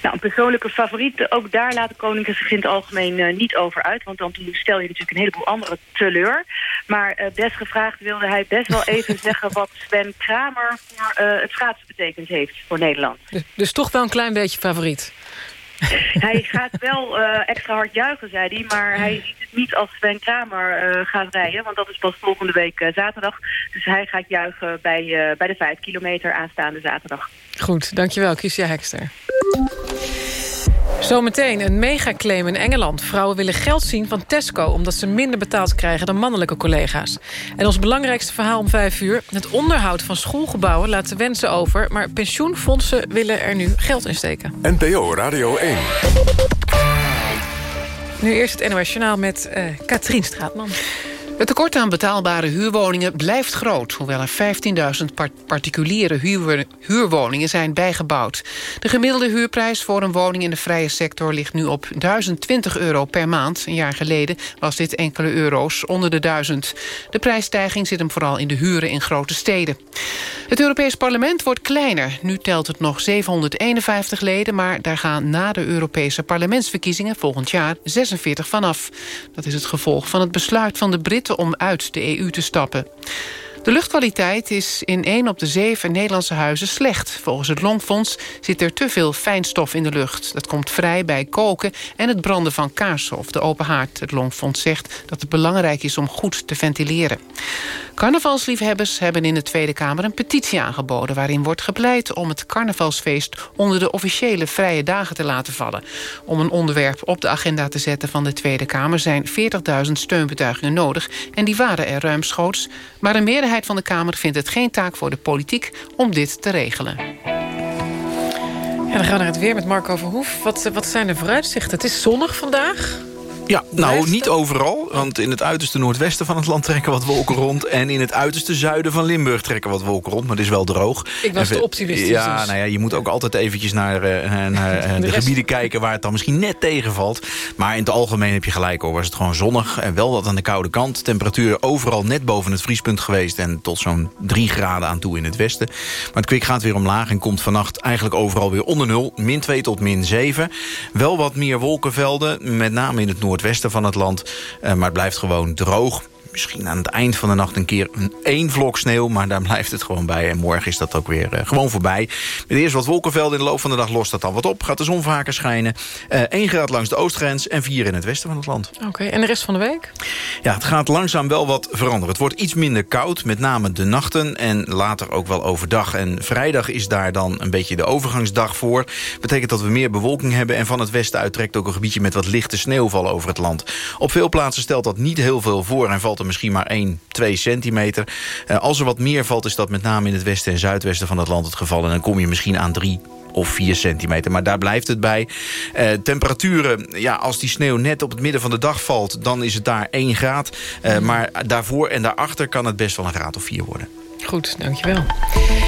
Nou, een persoonlijke favoriet, ook daar laat de koning zich in het algemeen uh, niet over uit. Want dan stel je natuurlijk een heleboel andere teleur. Maar uh, best gevraagd wilde hij best wel even zeggen... wat Sven Kramer voor uh, het schaatsen betekend heeft voor Nederland. Dus, dus toch wel een klein beetje favoriet? hij gaat wel uh, extra hard juichen, zei hij. Maar hij ziet het niet als Sven Kramer uh, gaat rijden. Want dat is pas volgende week uh, zaterdag. Dus hij gaat juichen bij, bij de 5 kilometer aanstaande zaterdag. Goed, dankjewel, Kiesja Hekster. Zometeen een megaclaim in Engeland. Vrouwen willen geld zien van Tesco... omdat ze minder betaald krijgen dan mannelijke collega's. En ons belangrijkste verhaal om vijf uur... het onderhoud van schoolgebouwen laat de wensen over... maar pensioenfondsen willen er nu geld in steken. NPO Radio 1. Nu eerst het NOS Journaal met uh, Katrien Straatman. Het tekort aan betaalbare huurwoningen blijft groot... hoewel er 15.000 particuliere huur huurwoningen zijn bijgebouwd. De gemiddelde huurprijs voor een woning in de vrije sector... ligt nu op 1020 euro per maand. Een jaar geleden was dit enkele euro's onder de 1000. De prijsstijging zit hem vooral in de huren in grote steden. Het Europees Parlement wordt kleiner. Nu telt het nog 751 leden... maar daar gaan na de Europese parlementsverkiezingen volgend jaar 46 vanaf. Dat is het gevolg van het besluit van de Britten om uit de EU te stappen. De luchtkwaliteit is in 1 op de 7 Nederlandse huizen slecht. Volgens het Longfonds zit er te veel fijnstof in de lucht. Dat komt vrij bij koken en het branden van kaarsen of de open haard. Het Longfonds zegt dat het belangrijk is om goed te ventileren. Carnavalsliefhebbers hebben in de Tweede Kamer een petitie aangeboden... waarin wordt gepleit om het carnavalsfeest onder de officiële vrije dagen te laten vallen. Om een onderwerp op de agenda te zetten van de Tweede Kamer... zijn 40.000 steunbetuigingen nodig en die waren er ruimschoots. Maar een meerderheid van de Kamer vindt het geen taak voor de politiek om dit te regelen. Ja, dan gaan we naar het weer met Marco Verhoef. Wat, wat zijn de vooruitzichten? Het is zonnig vandaag. Ja, nou niet overal. Want in het uiterste noordwesten van het land trekken wat wolken rond. En in het uiterste zuiden van Limburg trekken wat wolken rond. Maar het is wel droog. Ik was te optimistisch. Ja, dus. nou ja, je moet ook altijd eventjes naar, uh, naar de, de gebieden kijken... waar het dan misschien net tegenvalt. Maar in het algemeen heb je gelijk hoor. Was het gewoon zonnig en wel wat aan de koude kant. Temperatuur overal net boven het vriespunt geweest. En tot zo'n 3 graden aan toe in het westen. Maar het kwik gaat weer omlaag en komt vannacht eigenlijk overal weer onder nul. Min 2 tot min 7. Wel wat meer wolkenvelden, met name in het noordwesten westen van het land. Uh, maar het blijft gewoon droog misschien aan het eind van de nacht een keer een één vlok sneeuw. Maar daar blijft het gewoon bij. En morgen is dat ook weer uh, gewoon voorbij. Met eerst wat wolkenvelden in de loop van de dag lost dat dan wat op. Gaat de zon vaker schijnen. Uh, 1 graad langs de oostgrens en 4 in het westen van het land. Oké, okay, en de rest van de week? Ja, het gaat langzaam wel wat veranderen. Het wordt iets minder koud, met name de nachten. En later ook wel overdag. En vrijdag is daar dan een beetje de overgangsdag voor. Betekent dat we meer bewolking hebben. En van het westen uittrekt ook een gebiedje met wat lichte sneeuwval over het land. Op veel plaatsen stelt dat niet heel veel voor en valt misschien maar 1, 2 centimeter. Uh, als er wat meer valt, is dat met name in het westen en zuidwesten van het land het geval. En dan kom je misschien aan 3 of 4 centimeter. Maar daar blijft het bij. Uh, temperaturen, ja, als die sneeuw net op het midden van de dag valt... dan is het daar 1 graad. Uh, maar daarvoor en daarachter kan het best wel een graad of 4 worden. Goed, dankjewel.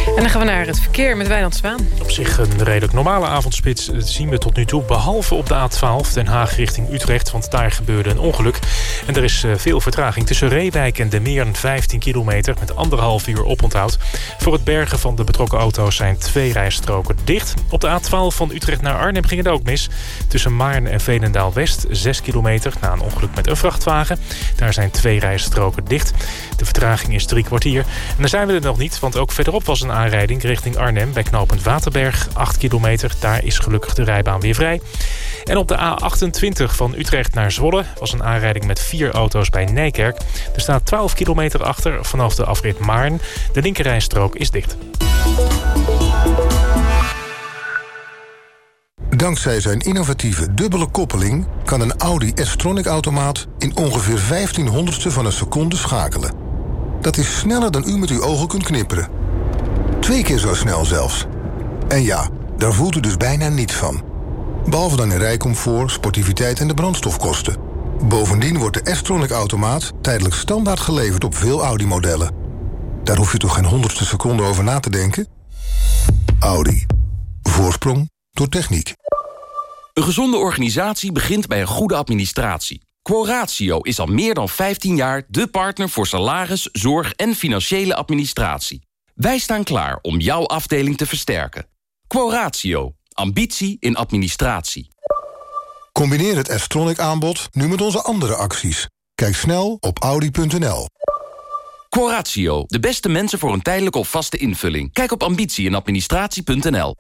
En dan gaan we naar het verkeer met Wijnand Zwaan. Op zich een redelijk normale avondspits zien we tot nu toe. Behalve op de A12 Den Haag richting Utrecht. Want daar gebeurde een ongeluk. En er is veel vertraging tussen Reewijk en de meer 15 kilometer. Met anderhalf uur oponthoud. Voor het bergen van de betrokken auto's zijn twee rijstroken dicht. Op de A12 van Utrecht naar Arnhem ging het ook mis. Tussen Maarn en Veenendaal West 6 kilometer. Na een ongeluk met een vrachtwagen. Daar zijn twee rijstroken dicht. De vertraging is drie kwartier. En er zijn we er nog niet, want ook verderop was een aanrijding richting Arnhem... bij knooppunt Waterberg, 8 kilometer. Daar is gelukkig de rijbaan weer vrij. En op de A28 van Utrecht naar Zwolle was een aanrijding met vier auto's bij Nijkerk. Er staat 12 kilometer achter vanaf de afrit Maarn. De linkerrijstrook is dicht. Dankzij zijn innovatieve dubbele koppeling... kan een Audi S-Tronic-automaat in ongeveer 1500ste van een seconde schakelen. Dat is sneller dan u met uw ogen kunt knipperen. Twee keer zo snel zelfs. En ja, daar voelt u dus bijna niets van. Behalve dan in rijcomfort, sportiviteit en de brandstofkosten. Bovendien wordt de S-Tronic-automaat tijdelijk standaard geleverd op veel Audi-modellen. Daar hoef je toch geen honderdste seconde over na te denken? Audi. Voorsprong door techniek. Een gezonde organisatie begint bij een goede administratie. Quoratio is al meer dan 15 jaar de partner voor salaris, zorg en financiële administratie. Wij staan klaar om jouw afdeling te versterken. Quoratio. Ambitie in administratie. Combineer het S-Tronic aanbod nu met onze andere acties. Kijk snel op audi.nl. Quoratio. De beste mensen voor een tijdelijke of vaste invulling. Kijk op ambitie in administratie.nl.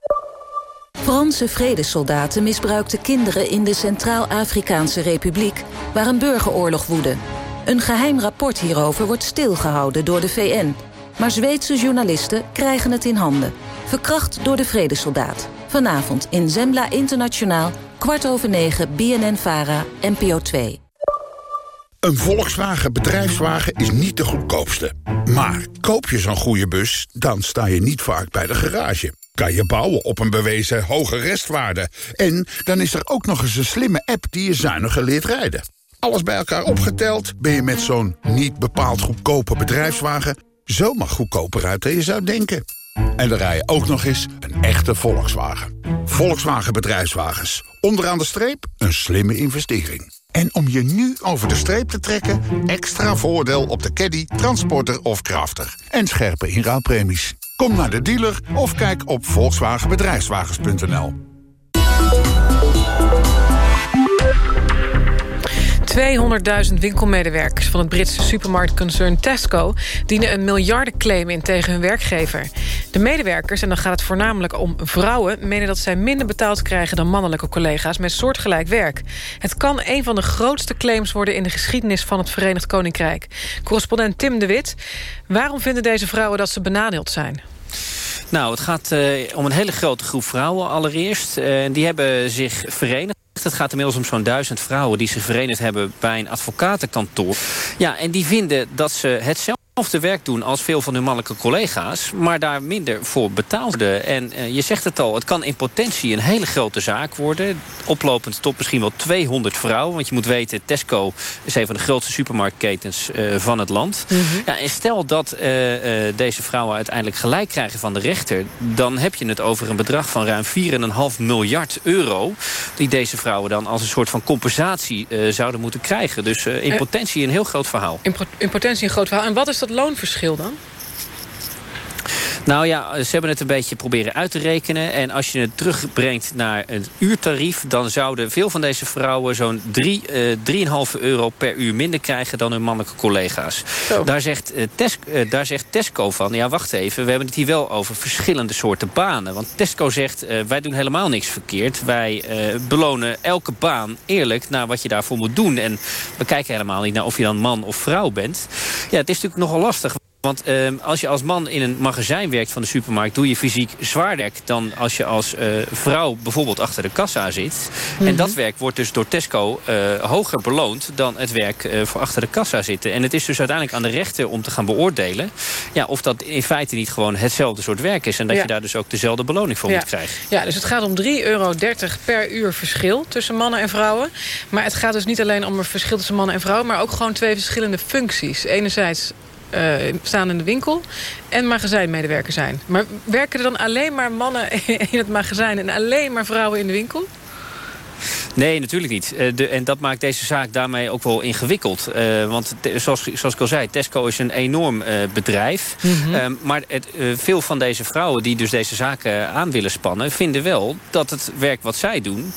Franse vredessoldaten misbruikten kinderen in de Centraal-Afrikaanse Republiek... waar een burgeroorlog woedde. Een geheim rapport hierover wordt stilgehouden door de VN. Maar Zweedse journalisten krijgen het in handen. Verkracht door de vredessoldaat. Vanavond in Zembla Internationaal, kwart over negen, BNN-VARA, NPO 2. Een Volkswagen bedrijfswagen is niet de goedkoopste. Maar koop je zo'n goede bus, dan sta je niet vaak bij de garage. Kan je bouwen op een bewezen hoge restwaarde. En dan is er ook nog eens een slimme app die je zuiniger leert rijden. Alles bij elkaar opgeteld ben je met zo'n niet bepaald goedkope bedrijfswagen... zomaar goedkoper uit dan je zou denken. En dan rij je ook nog eens een echte Volkswagen. Volkswagen Bedrijfswagens. Onderaan de streep een slimme investering. En om je nu over de streep te trekken... extra voordeel op de caddy, transporter of crafter. En scherpe inruilpremies. Kom naar de dealer of kijk op volkswagenbedrijfswagens.nl. 200.000 winkelmedewerkers van het Britse supermarktconcern Tesco... dienen een miljardenclaim in tegen hun werkgever. De medewerkers, en dan gaat het voornamelijk om vrouwen... menen dat zij minder betaald krijgen dan mannelijke collega's... met soortgelijk werk. Het kan een van de grootste claims worden... in de geschiedenis van het Verenigd Koninkrijk. Correspondent Tim de Wit. Waarom vinden deze vrouwen dat ze benadeeld zijn? Nou, het gaat uh, om een hele grote groep vrouwen allereerst. Uh, die hebben zich verenigd. Het gaat inmiddels om zo'n duizend vrouwen die zich verenigd hebben bij een advocatenkantoor. Ja, en die vinden dat ze hetzelfde hetzelfde werk doen als veel van hun mannelijke collega's... maar daar minder voor betaalden. En uh, je zegt het al, het kan in potentie een hele grote zaak worden. Oplopend tot misschien wel 200 vrouwen. Want je moet weten, Tesco is een van de grootste supermarktketens uh, van het land. Mm -hmm. ja, en stel dat uh, deze vrouwen uiteindelijk gelijk krijgen van de rechter... dan heb je het over een bedrag van ruim 4,5 miljard euro... die deze vrouwen dan als een soort van compensatie zouden moeten krijgen. Dus in potentie een heel groot verhaal. In, in potentie een groot verhaal. En wat is dat loonverschil dan? Nou ja, ze hebben het een beetje proberen uit te rekenen. En als je het terugbrengt naar een uurtarief... dan zouden veel van deze vrouwen zo'n 3,5 uh, euro per uur minder krijgen... dan hun mannelijke collega's. Daar zegt, uh, Tes, uh, daar zegt Tesco van... ja, wacht even, we hebben het hier wel over verschillende soorten banen. Want Tesco zegt, wij doen helemaal niks verkeerd. Wij belonen elke baan eerlijk naar wat je daarvoor moet doen. En we kijken helemaal niet naar of je dan man of vrouw bent. Ja, het is natuurlijk nogal lastig... Want uh, als je als man in een magazijn werkt van de supermarkt... doe je fysiek zwaar werk dan als je als uh, vrouw bijvoorbeeld achter de kassa zit. Mm -hmm. En dat werk wordt dus door Tesco uh, hoger beloond... dan het werk voor achter de kassa zitten. En het is dus uiteindelijk aan de rechter om te gaan beoordelen... Ja, of dat in feite niet gewoon hetzelfde soort werk is... en dat ja. je daar dus ook dezelfde beloning voor ja. moet krijgen. Ja, dus het gaat om 3,30 euro per uur verschil tussen mannen en vrouwen. Maar het gaat dus niet alleen om een verschil tussen mannen en vrouwen... maar ook gewoon twee verschillende functies. Enerzijds staan in de winkel en magazijnmedewerker zijn. Maar werken er dan alleen maar mannen in het magazijn... en alleen maar vrouwen in de winkel? Nee, natuurlijk niet. De, en dat maakt deze zaak daarmee ook wel ingewikkeld. Uh, want te, zoals, zoals ik al zei, Tesco is een enorm uh, bedrijf. Mm -hmm. maar het, veel van deze vrouwen die dus deze zaken aan willen spannen... vinden wel dat het werk wat zij doen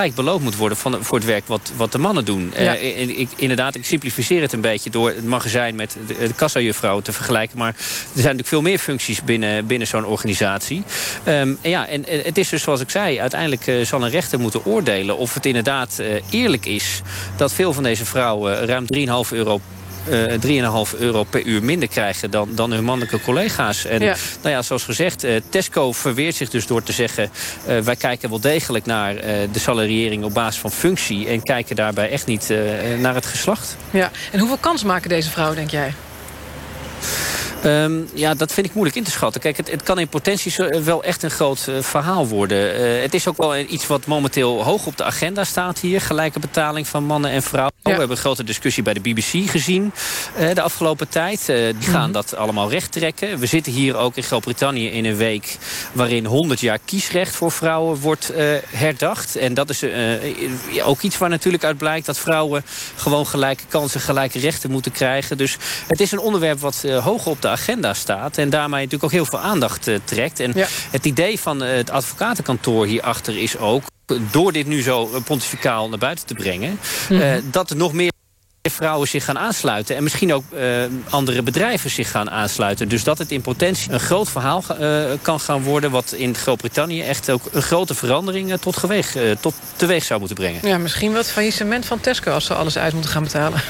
gelijk beloond moet worden van, voor het werk wat, wat de mannen doen. Ja. Uh, ik, inderdaad, ik simplificeer het een beetje door het magazijn met de, de kassajuffrouw te vergelijken. Maar er zijn natuurlijk veel meer functies binnen, binnen zo'n organisatie. Um, en ja, en het is dus zoals ik zei, uiteindelijk uh, zal een rechter moeten oordelen of het inderdaad uh, eerlijk is dat veel van deze vrouwen ruim 3,5 euro 3,5 euro per uur minder krijgen dan, dan hun mannelijke collega's. En ja. nou ja, zoals gezegd, uh, Tesco verweert zich dus door te zeggen... Uh, wij kijken wel degelijk naar de salariering op basis van functie... en kijken daarbij echt niet naar het geslacht. Ja. En hoeveel kans maken deze vrouwen, denk jij? Ehm, ja, dat vind ik moeilijk in te schatten. Kijk, het, het kan in potentie wel echt een groot uh, verhaal worden. Uh, het is ook wel iets wat momenteel hoog op de agenda staat hier. Gelijke betaling van mannen en vrouwen. Ja. We hebben een grote discussie bij de BBC gezien uh, de afgelopen tijd. die gaan mm. dat allemaal recht trekken. We zitten hier ook in Groot-Brittannië in een week... waarin 100 jaar kiesrecht voor vrouwen wordt herdacht. En dat is ook iets waar natuurlijk uit blijkt... dat vrouwen gewoon gelijke kansen, gelijke rechten moeten krijgen. Dus het is een onderwerp wat hoog op de agenda staat. En daarmee natuurlijk ook heel veel aandacht uh, trekt. En ja. het idee van uh, het advocatenkantoor hierachter is ook... door dit nu zo pontificaal naar buiten te brengen... Mm -hmm. uh, dat er nog meer vrouwen zich gaan aansluiten. En misschien ook uh, andere bedrijven zich gaan aansluiten. Dus dat het in potentie een groot verhaal uh, kan gaan worden... wat in Groot-Brittannië echt ook een grote verandering uh, tot, geweeg, tot teweeg zou moeten brengen. Ja, misschien wat faillissement van Tesco als ze alles uit moeten gaan betalen.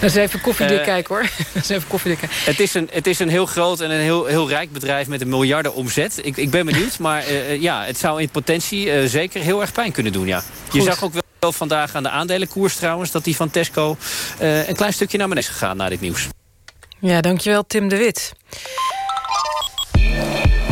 Dat is even koffiedik kijken hoor. Dat is even koffiedik kijken. Het is, een, het is een heel groot en een heel, heel rijk bedrijf met een miljarden omzet. Ik, ik ben benieuwd, maar ja, het zou in potentie zeker heel erg pijn kunnen doen. Ja. Je zag ook wel vandaag aan de aandelenkoers trouwens... dat die van Tesco uh, een klein stukje naar beneden is gegaan na dit nieuws. Ja, dankjewel Tim de Wit.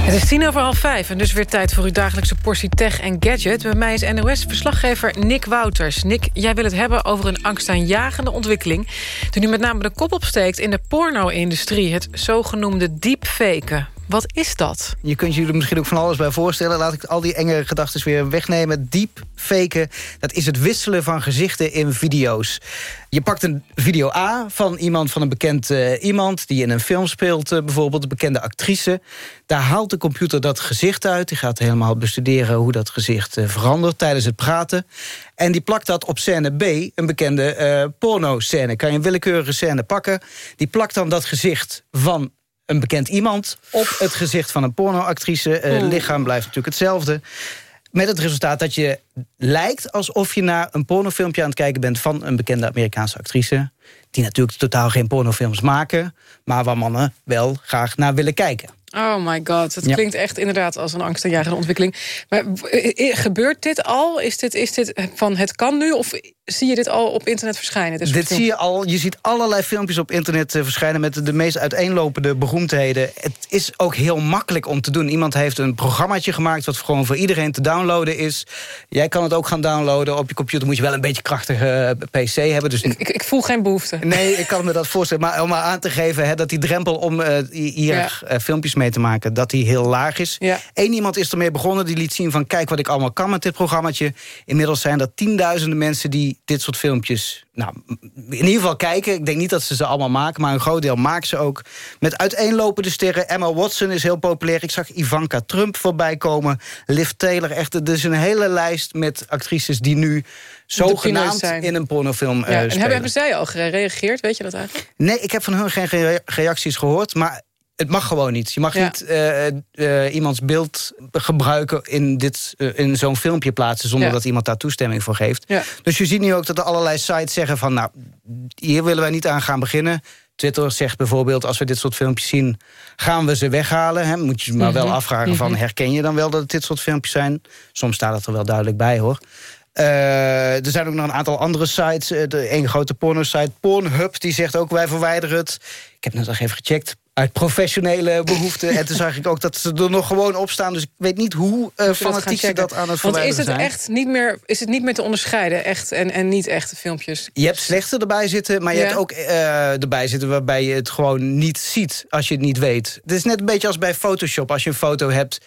Het is tien over half vijf en dus weer tijd voor uw dagelijkse portie tech en gadget. Bij mij is NOS-verslaggever Nick Wouters. Nick, jij wil het hebben over een angstaanjagende ontwikkeling... die nu met name de kop opsteekt in de porno-industrie. Het zogenoemde deepfaken. Wat is dat? Je kunt je misschien ook van alles bij voorstellen. Laat ik al die enge gedachten weer wegnemen. Diep faken, dat is het wisselen van gezichten in video's. Je pakt een video A van iemand van een bekend uh, iemand... die in een film speelt, uh, bijvoorbeeld een bekende actrice. Daar haalt de computer dat gezicht uit. Die gaat helemaal bestuderen hoe dat gezicht uh, verandert tijdens het praten. En die plakt dat op scène B, een bekende porno-scène. Kan je een willekeurige scène pakken. Die plakt dan dat gezicht van een bekend iemand op het gezicht van een pornoactrice. Het uh, lichaam blijft natuurlijk hetzelfde. Met het resultaat dat je lijkt alsof je naar een pornofilmpje aan het kijken bent... van een bekende Amerikaanse actrice. Die natuurlijk totaal geen pornofilms maken... maar waar mannen wel graag naar willen kijken. Oh my god, het ja. klinkt echt inderdaad als een angstaanjagende ontwikkeling. Maar gebeurt dit al? Is dit, is dit van het kan nu? Of zie je dit al op internet verschijnen? Dit, dit zie je al. Je ziet allerlei filmpjes op internet uh, verschijnen... met de meest uiteenlopende beroemdheden. Het is ook heel makkelijk om te doen. Iemand heeft een programmaatje gemaakt... wat gewoon voor iedereen te downloaden is. Jij kan het ook gaan downloaden. Op je computer moet je wel een beetje krachtige uh, pc hebben. Dus... Ik, ik, ik, voel geen behoefte. Nee, ik kan me dat voorstellen. Maar om maar aan te geven hè, dat die drempel om uh, hier ja. filmpjes mee te maken... dat die heel laag is. Ja. Eén iemand is ermee begonnen. Die liet zien van kijk wat ik allemaal kan met dit programmaatje. Inmiddels zijn er tienduizenden mensen die dit soort filmpjes... nou, in ieder geval kijken. Ik denk niet dat ze ze allemaal maken, maar een groot deel maken ze ook. Met uiteenlopende sterren. Emma Watson is heel populair. Ik zag Ivanka Trump voorbij komen. Liv Taylor. Echt, dus een hele lijst met actrices die nu zogenaamd in een pornofilm ja, uh, en hebben zij al gereageerd? Weet je dat eigenlijk? Nee, ik heb van hun geen reacties gehoord. Maar het mag gewoon niet. Je mag ja. niet uh, uh, iemands beeld gebruiken in, dit, uh, in zo'n filmpje plaatsen... zonder ja. dat iemand daar toestemming voor geeft. Ja. Dus je ziet nu ook dat er allerlei sites zeggen van... nou, hier willen wij niet aan gaan beginnen. Twitter zegt bijvoorbeeld, als we dit soort filmpjes zien... gaan we ze weghalen. Hè? Moet je maar wel mm -hmm. afvragen van, -hmm. herken je dan wel dat het dit soort filmpjes zijn? Soms staat het er wel duidelijk bij, hoor. Uh, er zijn ook nog een aantal andere sites. De een grote porno-site, Pornhub, die zegt ook wij verwijderen het. Ik heb net nog even gecheckt uit professionele behoeften. en toen zag ik ook dat ze er nog gewoon op staan. Dus ik weet niet hoe uh, fanatiek ze dat aan het verwijderen Want is het echt niet meer, is het niet meer te onderscheiden? Echt en, en niet echte filmpjes? Je hebt slechte erbij zitten, maar je ja. hebt ook uh, erbij zitten... waarbij je het gewoon niet ziet als je het niet weet. Het is net een beetje als bij Photoshop. Als je een foto hebt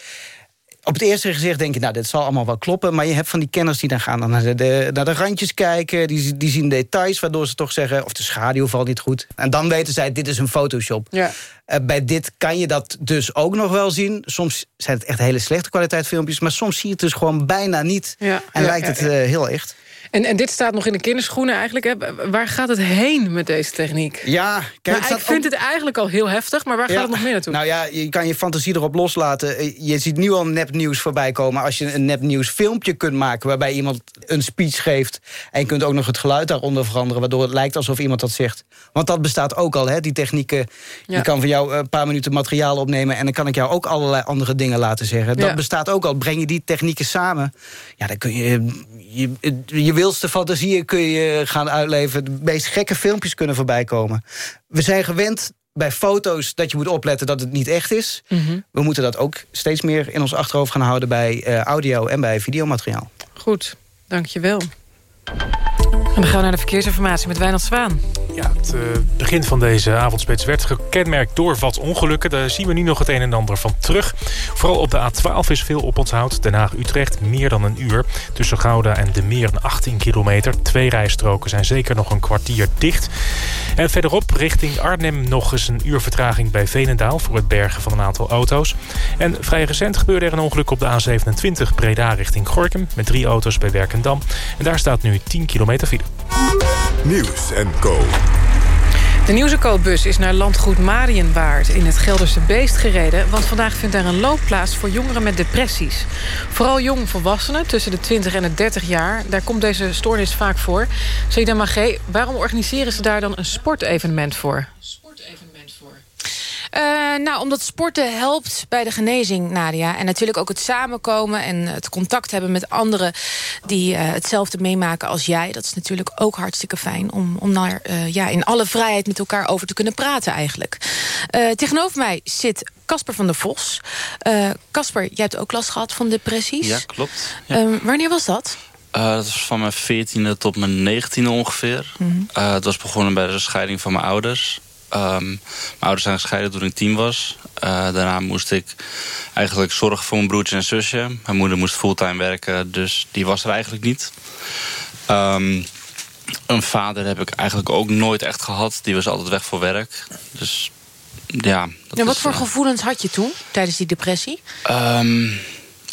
op het eerste gezicht denk je, nou, dit zal allemaal wel kloppen. Maar je hebt van die kenners die dan gaan naar, de, de, naar de randjes kijken. Die, die zien details, waardoor ze toch zeggen... of de schaduw valt niet goed. En dan weten zij, dit is een Photoshop. Ja. Uh, bij dit kan je dat dus ook nog wel zien. Soms zijn het echt hele slechte kwaliteit filmpjes... maar soms zie je het dus gewoon bijna niet. Ja, en ja, lijkt het uh, heel echt. En, en dit staat nog in de kinderschoenen eigenlijk. Hè? Waar gaat het heen met deze techniek? Ja, kijk, nou, ik vind ook... het eigenlijk al heel heftig, maar waar gaat het nog meer naartoe? Nou ja, je kan je fantasie erop loslaten. Je ziet nu al nepnieuws voorbij komen. Als je een nepnieuws filmpje kunt maken... waarbij iemand een speech geeft... en je kunt ook nog het geluid daaronder veranderen... waardoor het lijkt alsof iemand dat zegt. Want dat bestaat ook al, hè, die technieken. Ja. Je kan van jou een paar minuten materiaal opnemen... en dan kan ik jou ook allerlei andere dingen laten zeggen. Dat ja. bestaat ook al. Breng je die technieken samen... ja, dan kun je je, je wildste fantasieën kun je gaan uitleven. De meest gekke filmpjes kunnen voorbij komen. We zijn gewend bij foto's dat je moet opletten dat het niet echt is. Mhm. We moeten dat ook steeds meer in ons achterhoofd gaan houden... bij eh, audio en bij videomateriaal. Goed, dankjewel. En dan gaan we naar de verkeersinformatie met Wijnald Zwaan. Ja, het eh, begin van deze avondspits werd gekenmerkt door wat ongelukken. Daar zien we nu nog het een en ander van terug. Vooral op de A12 is veel oponthoud. Den Haag-Utrecht meer dan een uur. Tussen Gouda en De Meer 18 kilometer. Twee rijstroken zijn zeker nog een kwartier dicht. En verderop richting Arnhem nog eens een uur vertraging bij Veenendaal... voor het bergen van een aantal auto's. En vrij recent gebeurde er een ongeluk op de A27 Breda richting Gorkum... met drie auto's bij Werkendam. En daar staat nu 10 kilometer. Nieuws en Co. De Nieuwseco-bus is naar landgoed Marienwaard in het Gelderse Beest gereden... want vandaag vindt daar een loopplaats voor jongeren met depressies. Vooral jong volwassenen tussen de 20 en de 30 jaar. Daar komt deze stoornis vaak voor. Saida Magé, waarom organiseren ze daar dan een sportevenement voor? Uh, nou, omdat sporten helpt bij de genezing, Nadia. En natuurlijk ook het samenkomen en het contact hebben met anderen... die uh, hetzelfde meemaken als jij. Dat is natuurlijk ook hartstikke fijn... om, om naar, uh, ja, in alle vrijheid met elkaar over te kunnen praten eigenlijk. tegenover mij zit Casper van der Vos. Casper, jij hebt ook last gehad van depressies. Ja, klopt. Ja. Ehm, wanneer was dat? Uh, dat was van mijn 14e tot mijn 19e ongeveer. Mm -hmm. uh, het was begonnen bij de scheiding van mijn ouders. Um, mijn ouders zijn gescheiden toen ik tien was. Uh, daarna moest ik eigenlijk zorgen voor mijn broertje en zusje. Mijn moeder moest fulltime werken, dus die was er eigenlijk niet. Um, een vader heb ik eigenlijk ook nooit echt gehad. Die was altijd weg voor werk. Dus ja. Dat en wat is, voor uh, gevoelens had je toen, tijdens die depressie? Um,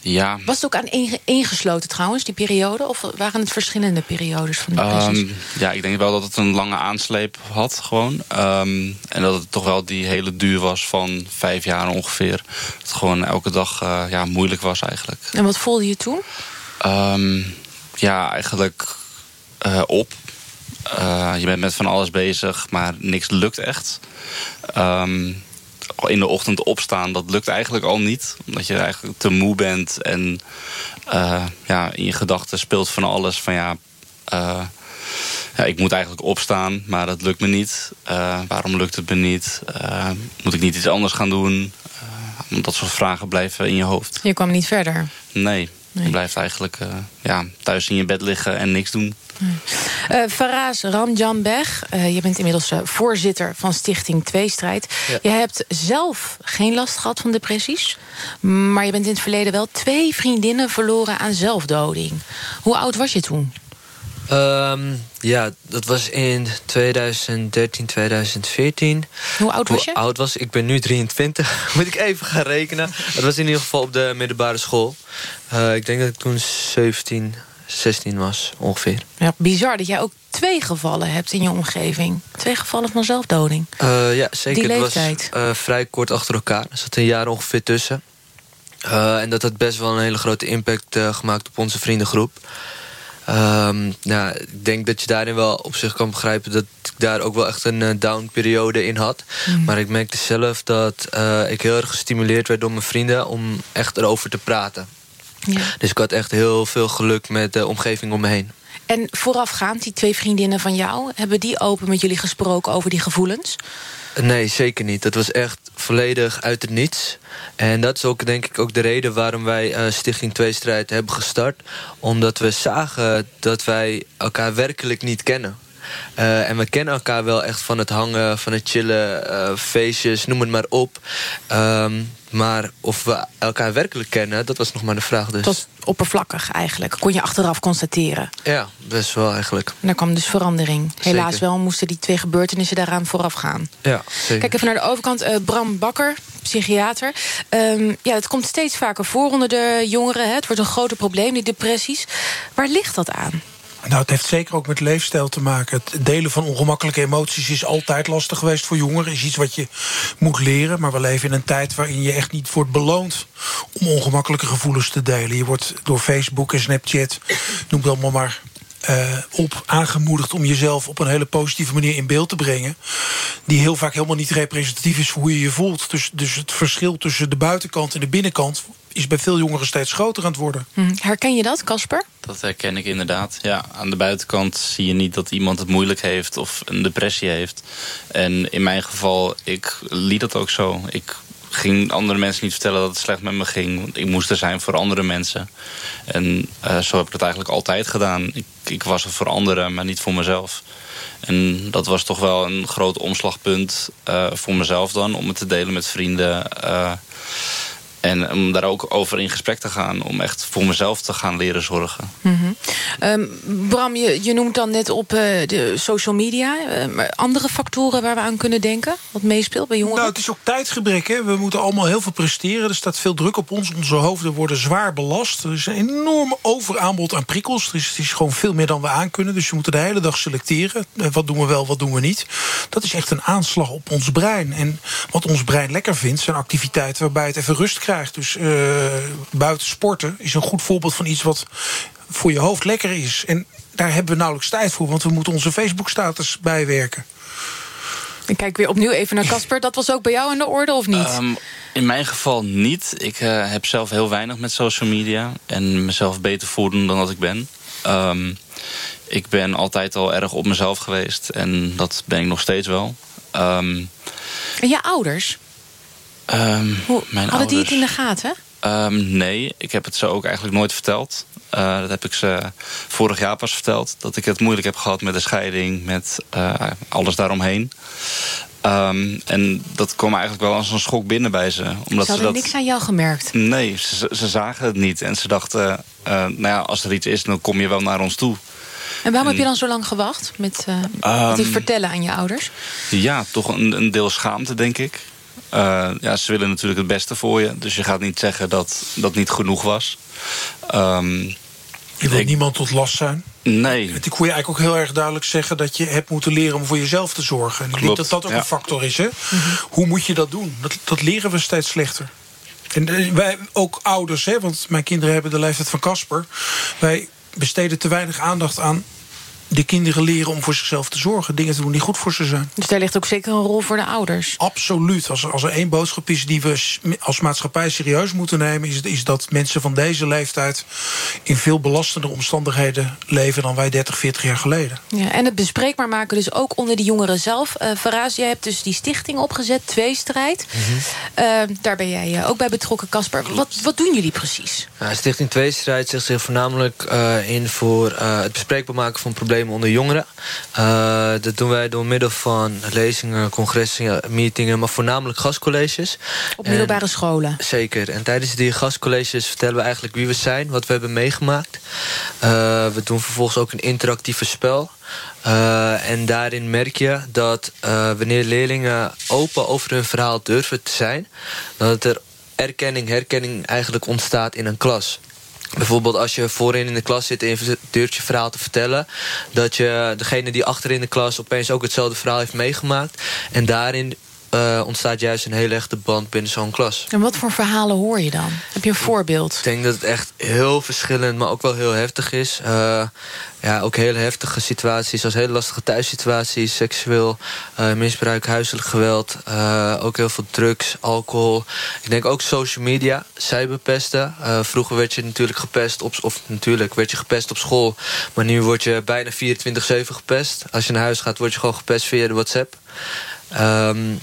ja. Was het ook aan ingesloten trouwens, die periode? Of waren het verschillende periodes van depressies? Um, ja, ik denk wel dat het een lange aansleep had gewoon. Um, en dat het toch wel die hele duur was van vijf jaar ongeveer. Dat het gewoon elke dag uh, ja, moeilijk was eigenlijk. En wat voelde je toen? Um, ja, eigenlijk uh, op. Uh, je bent met van alles bezig, maar niks lukt echt. Um, in de ochtend opstaan, dat lukt eigenlijk al niet. Omdat je eigenlijk te moe bent en uh, ja, in je gedachten speelt van alles. Van ja, uh, ja, ik moet eigenlijk opstaan, maar dat lukt me niet. Uh, waarom lukt het me niet? moet ik niet iets anders gaan doen? dat soort vragen blijven in je hoofd. Je kwam niet verder? Nee, nee. je blijft eigenlijk ja, thuis in je bed liggen en niks doen. Uh, Faraz Ramjanbeg, uh, je bent inmiddels uh, voorzitter van Stichting Tweestrijd. Ja. Je hebt zelf geen last gehad van depressies. Maar je bent in het verleden wel twee vriendinnen verloren aan zelfdoding. Hoe oud was je toen? Um, ja, dat was in 2013, 2014. Hoe oud was je? Hoe oud was ik? ben nu 23. Moet ik even gaan rekenen. Het was in ieder geval op de middelbare school. ik denk dat ik toen 17, 16 was, ongeveer. Ja, bizar dat jij ook twee gevallen hebt in je omgeving. Twee gevallen van zelfdoding. Uh, ja, zeker. Die leeftijd. Het was uh, vrij kort achter elkaar. Er zat een jaar ongeveer tussen. Uh, en dat had best wel een hele grote impact gemaakt op onze vriendengroep. Um, nou, ik denk dat je daarin wel op zich kan begrijpen... dat ik daar ook wel echt een down-periode in had. Mm. Maar ik merkte zelf dat ik heel erg gestimuleerd werd door mijn vrienden... om echt erover te praten. Ja. Dus ik had echt heel veel geluk met de omgeving om me heen. En voorafgaand, die twee vriendinnen van jou... hebben die open met jullie gesproken over die gevoelens? Nee, zeker niet. Dat was echt volledig uit het niets. En dat is ook denk ik ook de reden waarom wij uh, Stichting Tweestrijd hebben gestart. Omdat we zagen dat wij elkaar werkelijk niet kennen. Uh, en we kennen elkaar wel echt van het hangen, van het chillen, uh, feestjes, noem het maar op. Um, maar of we elkaar werkelijk kennen, dat was nog maar de vraag dus. Was oppervlakkig eigenlijk, kon je achteraf constateren. Ja, best wel eigenlijk. En er kwam dus verandering. Zeker. Helaas wel moesten die twee gebeurtenissen daaraan vooraf gaan. Ja, zeker. Kijk even naar de overkant. Uh, Bram Bakker, psychiater. Um, ja, het komt steeds vaker voor onder de jongeren. Hè. Het wordt een groter probleem, die depressies. Waar ligt dat aan? Nou, het heeft zeker ook met leefstijl te maken. Het delen van ongemakkelijke emoties is altijd lastig geweest voor jongeren. is iets wat je moet leren. Maar we leven in een tijd waarin je echt niet wordt beloond... om ongemakkelijke gevoelens te delen. Je wordt door Facebook en Snapchat, noem het allemaal maar... Uh, op aangemoedigd om jezelf op een hele positieve manier in beeld te brengen. Die heel vaak helemaal niet representatief is voor hoe je je voelt. Dus, dus het verschil tussen de buitenkant en de binnenkant is bij veel jongeren steeds groter aan het worden. Hm. Herken je dat, Casper? Dat herken ik inderdaad. Ja, aan de buitenkant zie je niet dat iemand het moeilijk heeft of een depressie heeft. En in mijn geval, ik liet dat ook zo. Ik ging andere mensen niet vertellen dat het slecht met me ging. Want ik moest er zijn voor andere mensen. En uh, zo heb ik het eigenlijk altijd gedaan. Ik, ik was er voor anderen, maar niet voor mezelf. En dat was toch wel een groot omslagpunt uh, voor mezelf dan... om het te delen met vrienden... Uh, en om daar ook over in gesprek te gaan. Om echt voor mezelf te gaan leren zorgen. Mm -hmm. um, Bram, je, je, noemt dan net op uh, de social media. Uh, andere factoren waar we aan kunnen denken? Wat meespeelt bij jongeren? Nou, het is ook tijdgebrek. Hè? We moeten allemaal heel veel presteren. Er staat veel druk op ons. Onze hoofden worden zwaar belast. Er is een enorm overaanbod aan prikkels. Er is, het is gewoon veel meer dan we aankunnen. Dus we moeten de hele dag selecteren. Uh, wat doen we wel, wat doen we niet. Dat is echt een aanslag op ons brein. En wat ons brein lekker vindt... zijn activiteiten waarbij het even rust krijgt. Dus uh, buiten sporten is een goed voorbeeld van iets wat voor je hoofd lekker is. En daar hebben we nauwelijks tijd voor, want we moeten onze Facebook-status bijwerken. Ik kijk weer opnieuw even naar Casper. Dat was ook bij jou aan de orde, of niet? Um, in mijn geval niet. Ik uh, heb zelf heel weinig met social media. En mezelf beter voelen dan dat ik ben. Um, ik ben altijd al erg op mezelf geweest. En dat ben ik nog steeds wel. Um, en je ouders? Um, Hoe, mijn hadden die het in de gaten? Um, nee, ik heb het ze ook eigenlijk nooit verteld. Uh, dat heb ik ze vorig jaar pas verteld. Dat ik het moeilijk heb gehad met de scheiding, met uh, alles daaromheen. Um, en dat kwam eigenlijk wel als een schok binnen bij ze. Omdat ze hadden niks aan jou gemerkt? Nee, ze, ze zagen het niet. En ze dachten, uh, nou ja, als er iets is, dan kom je wel naar ons toe. En waarom en, heb je dan zo lang gewacht met uh, dit vertellen aan je ouders? Ja, toch een, een deel schaamte, denk ik. Uh, ja, ze willen natuurlijk het beste voor je. Dus je gaat niet zeggen dat dat niet genoeg was. Um, je wil ik... niemand tot last zijn? Nee. Ik kon je eigenlijk ook heel erg duidelijk zeggen... dat je hebt moeten leren om voor jezelf te zorgen. En ik denk dat dat ook ja. een factor is. Hè? Mm -hmm. Hoe moet je dat doen? Dat, dat leren we steeds slechter. En wij, ook ouders, hè, want mijn kinderen hebben de leeftijd van Casper... wij besteden te weinig aandacht aan de kinderen leren om voor zichzelf te zorgen. Dingen te doen die goed voor ze zijn. Dus daar ligt ook zeker een rol voor de ouders? Absoluut. Als er, als er één boodschap is die we als maatschappij serieus moeten nemen... Is, het, is dat mensen van deze leeftijd in veel belastender omstandigheden leven... dan wij 30, 40 jaar geleden. Ja, en het bespreekbaar maken dus ook onder de jongeren zelf. Uh, Verraas, jij hebt dus die stichting opgezet, Tweestrijd. Mm -hmm. uh, daar ben jij uh, ook bij betrokken, Casper. Wat, wat doen jullie precies? Ja, stichting Tweestrijd zet zich voornamelijk uh, in... voor het bespreekbaar maken van problemen onder jongeren. Uh, dat doen wij door middel van lezingen, congressen, meetingen... maar voornamelijk gastcolleges. Op middelbare en, scholen? Zeker. En tijdens die gastcolleges vertellen we eigenlijk wie we zijn... wat we hebben meegemaakt. Uh, we doen vervolgens ook een interactieve spel... Uh, en daarin merk je dat wanneer leerlingen open over hun verhaal durven te zijn... dat er erkenning, herkenning eigenlijk ontstaat in een klas. Bijvoorbeeld als je voorin in de klas zit en je durft je verhaal te vertellen... dat je degene die achter in de klas opeens ook hetzelfde verhaal heeft meegemaakt... en daarin uh, ontstaat juist een hele echte band binnen zo'n klas. En wat voor verhalen hoor je dan? Heb je een voorbeeld? Ik denk dat het echt heel verschillend, maar ook wel heel heftig is. Uh, ja, ook hele heftige situaties, zoals hele lastige thuissituaties... seksueel uh, misbruik, huiselijk geweld, ook heel veel drugs, alcohol. Ik denk ook social media, cyberpesten. Vroeger werd je natuurlijk gepest, op, of natuurlijk werd je gepest op school... maar nu word je bijna 24-7 gepest. Als je naar huis gaat, word je gewoon gepest via de WhatsApp. Um,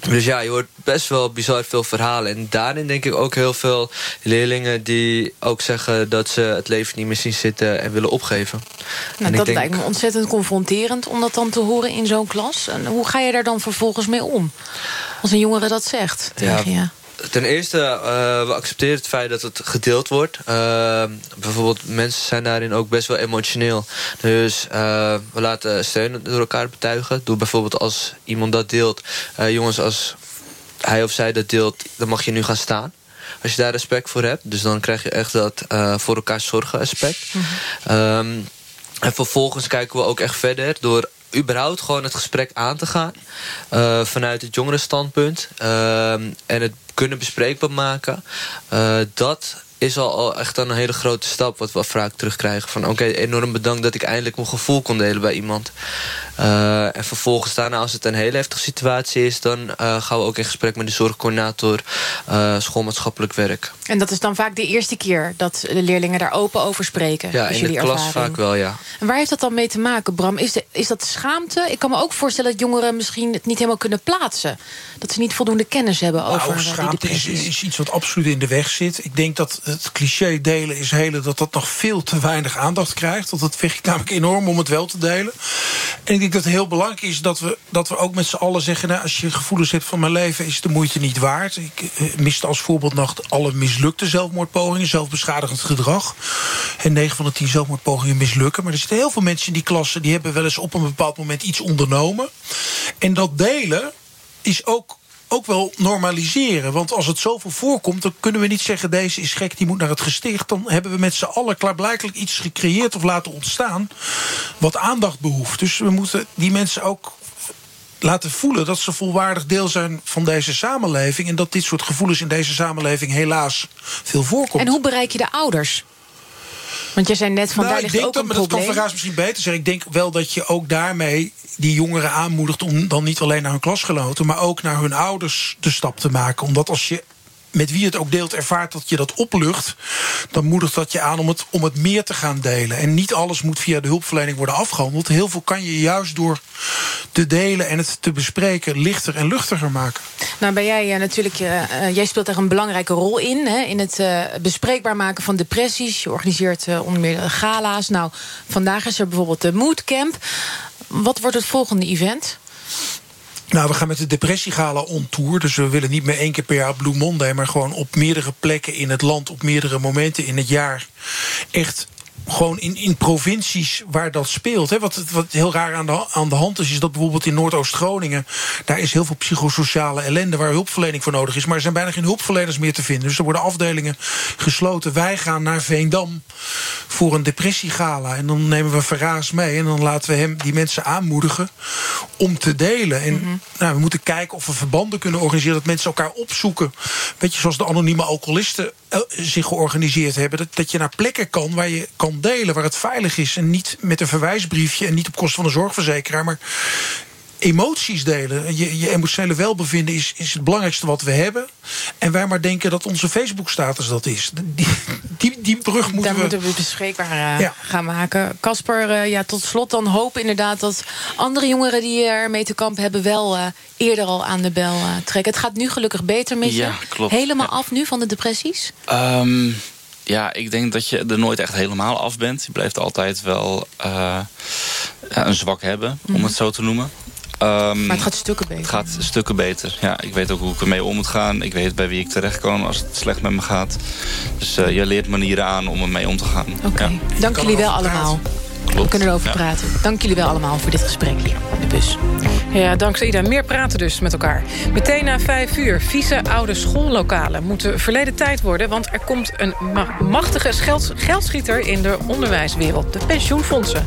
dus ja, je hoort best wel bizar veel verhalen. En daarin denk ik ook heel veel leerlingen die ook zeggen... dat ze het leven niet meer zien zitten en willen opgeven. Nou, en dat denk, lijkt me ontzettend confronterend om dat dan te horen in zo'n klas. En hoe ga je daar dan vervolgens mee om? Als een jongere dat zegt tegen ja, je. Ten eerste, uh, we accepteren het feit dat het gedeeld wordt. Uh, bijvoorbeeld, mensen zijn daarin ook best wel emotioneel. Dus uh, we laten steun door elkaar betuigen. Door bijvoorbeeld als iemand dat deelt. jongens, als hij of zij dat deelt, dan mag je nu gaan staan. Als je daar respect voor hebt. Dus dan krijg je echt dat voor elkaar zorgen aspect. Mm -hmm. um, en vervolgens kijken we ook echt verder door überhaupt gewoon het gesprek aan te gaan. Uh, vanuit het jongerenstandpunt. Uh, en het kunnen bespreekbaar maken. Uh, dat is al, echt een hele grote stap wat we vaak terugkrijgen. Van oké, enorm bedankt dat ik eindelijk mijn gevoel kon delen bij iemand. Uh, en vervolgens daarna, als het een hele heftige situatie is... dan uh, gaan we ook in gesprek met de zorgcoördinator uh, schoolmaatschappelijk werk. En dat is dan vaak de eerste keer dat de leerlingen daar open over spreken? Ja, in de klas ervaring. vaak wel, ja. En waar heeft dat dan mee te maken, Bram? Is, de, is dat schaamte? Ik kan me ook voorstellen dat jongeren misschien het niet helemaal kunnen plaatsen. Dat ze niet voldoende kennis hebben over nou, schaamte is, is, iets wat absoluut in de weg zit. Ik denk dat het cliché delen is hele... dat dat nog veel te weinig aandacht krijgt. Want dat vind ik namelijk enorm om het wel te delen. En ik denk dat het heel belangrijk is dat we, dat we ook met z'n allen zeggen... Nou, als je gevoelens hebt van mijn leven is de moeite niet waard. Ik eh, miste als voorbeeld nog alle mislukte zelfmoordpogingen... zelfbeschadigend gedrag. En 9 van de 10 zelfmoordpogingen mislukken. Maar er zitten heel veel mensen in die klasse... die hebben wel eens op een bepaald moment iets ondernomen. En dat delen is ook ook wel normaliseren. Want als het zoveel voorkomt, dan kunnen we niet zeggen... deze is gek, die moet naar het gesticht. Dan hebben we met z'n allen klaarblijkelijk iets gecreëerd of laten ontstaan... wat aandacht behoeft. Dus we moeten die mensen ook laten voelen dat ze volwaardig deel zijn van deze samenleving... en dat dit soort gevoelens in deze samenleving helaas veel voorkomt. En hoe bereik je de ouders? Want jij zei net van nou, daar ik denk ook dat, een probleem. Dat kan Vergaas misschien beter zeggen. Ik denk wel dat je ook daarmee die jongeren aanmoedigt... om dan niet alleen naar hun klasgenoten... maar ook naar hun ouders de stap te maken. Omdat als je met wie het ook deelt ervaart dat je dat oplucht... dan moedigt dat je aan om het, om het meer te gaan delen. En niet alles moet via de hulpverlening worden afgehandeld. Heel veel kan je juist door te delen en het te bespreken... lichter en luchtiger maken. Nou ben jij uh, natuurlijk, uh, jij speelt daar een belangrijke rol in. Hè, in het bespreekbaar maken van depressies. Je organiseert onder meer gala's. Nou, vandaag is er bijvoorbeeld de Moodcamp. Wat wordt het volgende event? Nou, we gaan met de depressiegala on tour. Dus we willen niet meer één keer per jaar Blue Monday... maar gewoon op meerdere plekken in het land... op meerdere momenten in het jaar... echt gewoon in, in provincies waar dat speelt. Hè. Wat, wat heel raar aan de, aan de hand is, is dat bijvoorbeeld in Noordoost-Groningen... daar is heel veel psychosociale ellende waar hulpverlening voor nodig is. Maar er zijn bijna geen hulpverleners meer te vinden. Dus er worden afdelingen gesloten. Wij gaan naar Veendam voor een depressiegala. En dan nemen we Verraas mee en dan laten we hem die mensen aanmoedigen... om te delen. En mm -hmm. nou, we moeten kijken of we verbanden kunnen organiseren... dat mensen elkaar opzoeken. Weet je, zoals de anonieme alcoholisten zich georganiseerd hebben. Dat, dat je naar plekken kan waar je kan delen, waar het veilig is. En niet met een verwijsbriefje en niet op kosten van de zorgverzekeraar. Maar emoties delen. Je, je emotionele welbevinden is, is het belangrijkste wat we hebben. En wij maar denken dat onze Facebook-status dat is. Die, die, die brug moeten Daar we... moeten we bespreekbaar uh, ja. gaan maken. Casper, uh, ja, tot slot dan hoop inderdaad dat andere jongeren... die ermee te kamp hebben wel uh, eerder al aan de bel trekken. Het gaat nu gelukkig beter met je. Ja, klopt. Helemaal ja. af nu van de depressies? Um, ja, ik denk dat je er nooit echt helemaal af bent. Je blijft altijd wel een zwak hebben, mm. om Mhm. het zo te noemen. Um, maar het gaat stukken beter. Het gaat stukken beter. Ja, ik weet ook hoe ik ermee om moet gaan. Ik weet bij wie ik terecht kan als het slecht met me gaat. Dus uh, je leert manieren aan om ermee om te gaan. Oké, okay. ja. dank jullie wel allemaal. Klopt. We kunnen erover ja. praten. Dank jullie wel allemaal voor dit gesprek hier in de bus. Ja, dankzij Ida. Meer praten dus met elkaar. Meteen na vijf uur. Vieze oude schoollokalen moeten verleden tijd worden... want er komt een ma machtige geld geldschieter in de onderwijswereld. De pensioenfondsen.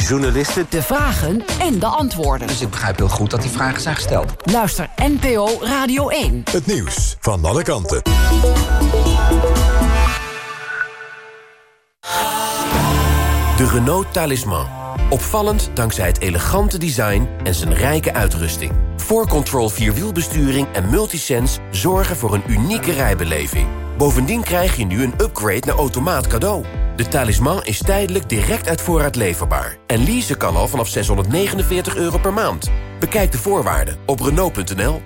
journalisten. De vragen en de antwoorden. Dus ik begrijp heel goed dat die vragen zijn gesteld. Luister NPO Radio 1. Het nieuws van alle kanten. De Renault Talisman. Opvallend dankzij het elegante design en zijn rijke uitrusting. 4Control Vierwielbesturing en Multisense zorgen voor een unieke rijbeleving. Bovendien krijg je nu een upgrade naar automaat cadeau. De talisman is tijdelijk direct uit voorraad leverbaar. En leasen kan al vanaf 649 euro per maand. Bekijk de voorwaarden op Renault.nl.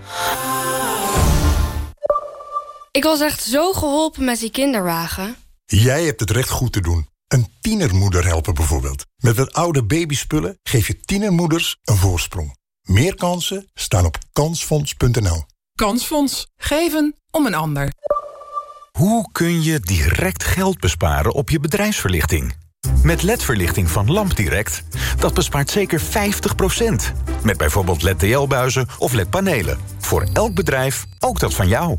Ik was echt zo geholpen met die kinderwagen. Jij hebt het recht goed te doen. Een tienermoeder helpen bijvoorbeeld. Met wat oude babyspullen geef je tienermoeders een voorsprong. Meer kansen staan op kansfonds.nl. Kansfonds. Geven om een ander. Hoe kun je direct geld besparen op je bedrijfsverlichting? Met LED-verlichting van LampDirect, dat bespaart zeker 50%. Met bijvoorbeeld LED-TL-buizen of LED-panelen. Voor elk bedrijf, ook dat van jou.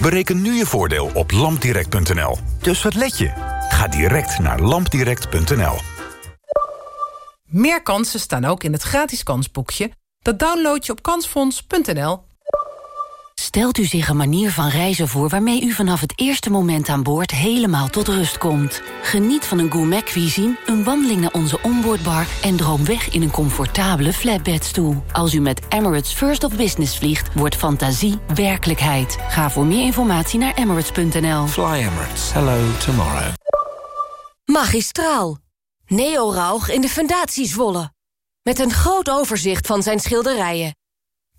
Bereken nu je voordeel op lampdirect.nl. Dus wat let je? Ga direct naar lampdirect.nl. Meer kansen staan ook in het gratis kansboekje. Dat download je op kansfonds.nl. Stelt u zich een manier van reizen voor waarmee u vanaf het eerste moment aan boord helemaal tot rust komt. Geniet van een gourmet cuisine, een wandeling naar onze onboardbar en droom weg in een comfortabele flatbedstoel. Als u met Emirates First of Business vliegt, wordt fantasie werkelijkheid. Ga voor meer informatie naar emirates.nl. Fly Emirates. Hello tomorrow. Magistraal. Neo Rauch in de Fundatie Zwolle. Met een groot overzicht van zijn schilderijen.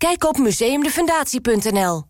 Kijk op museumdefundatie.nl.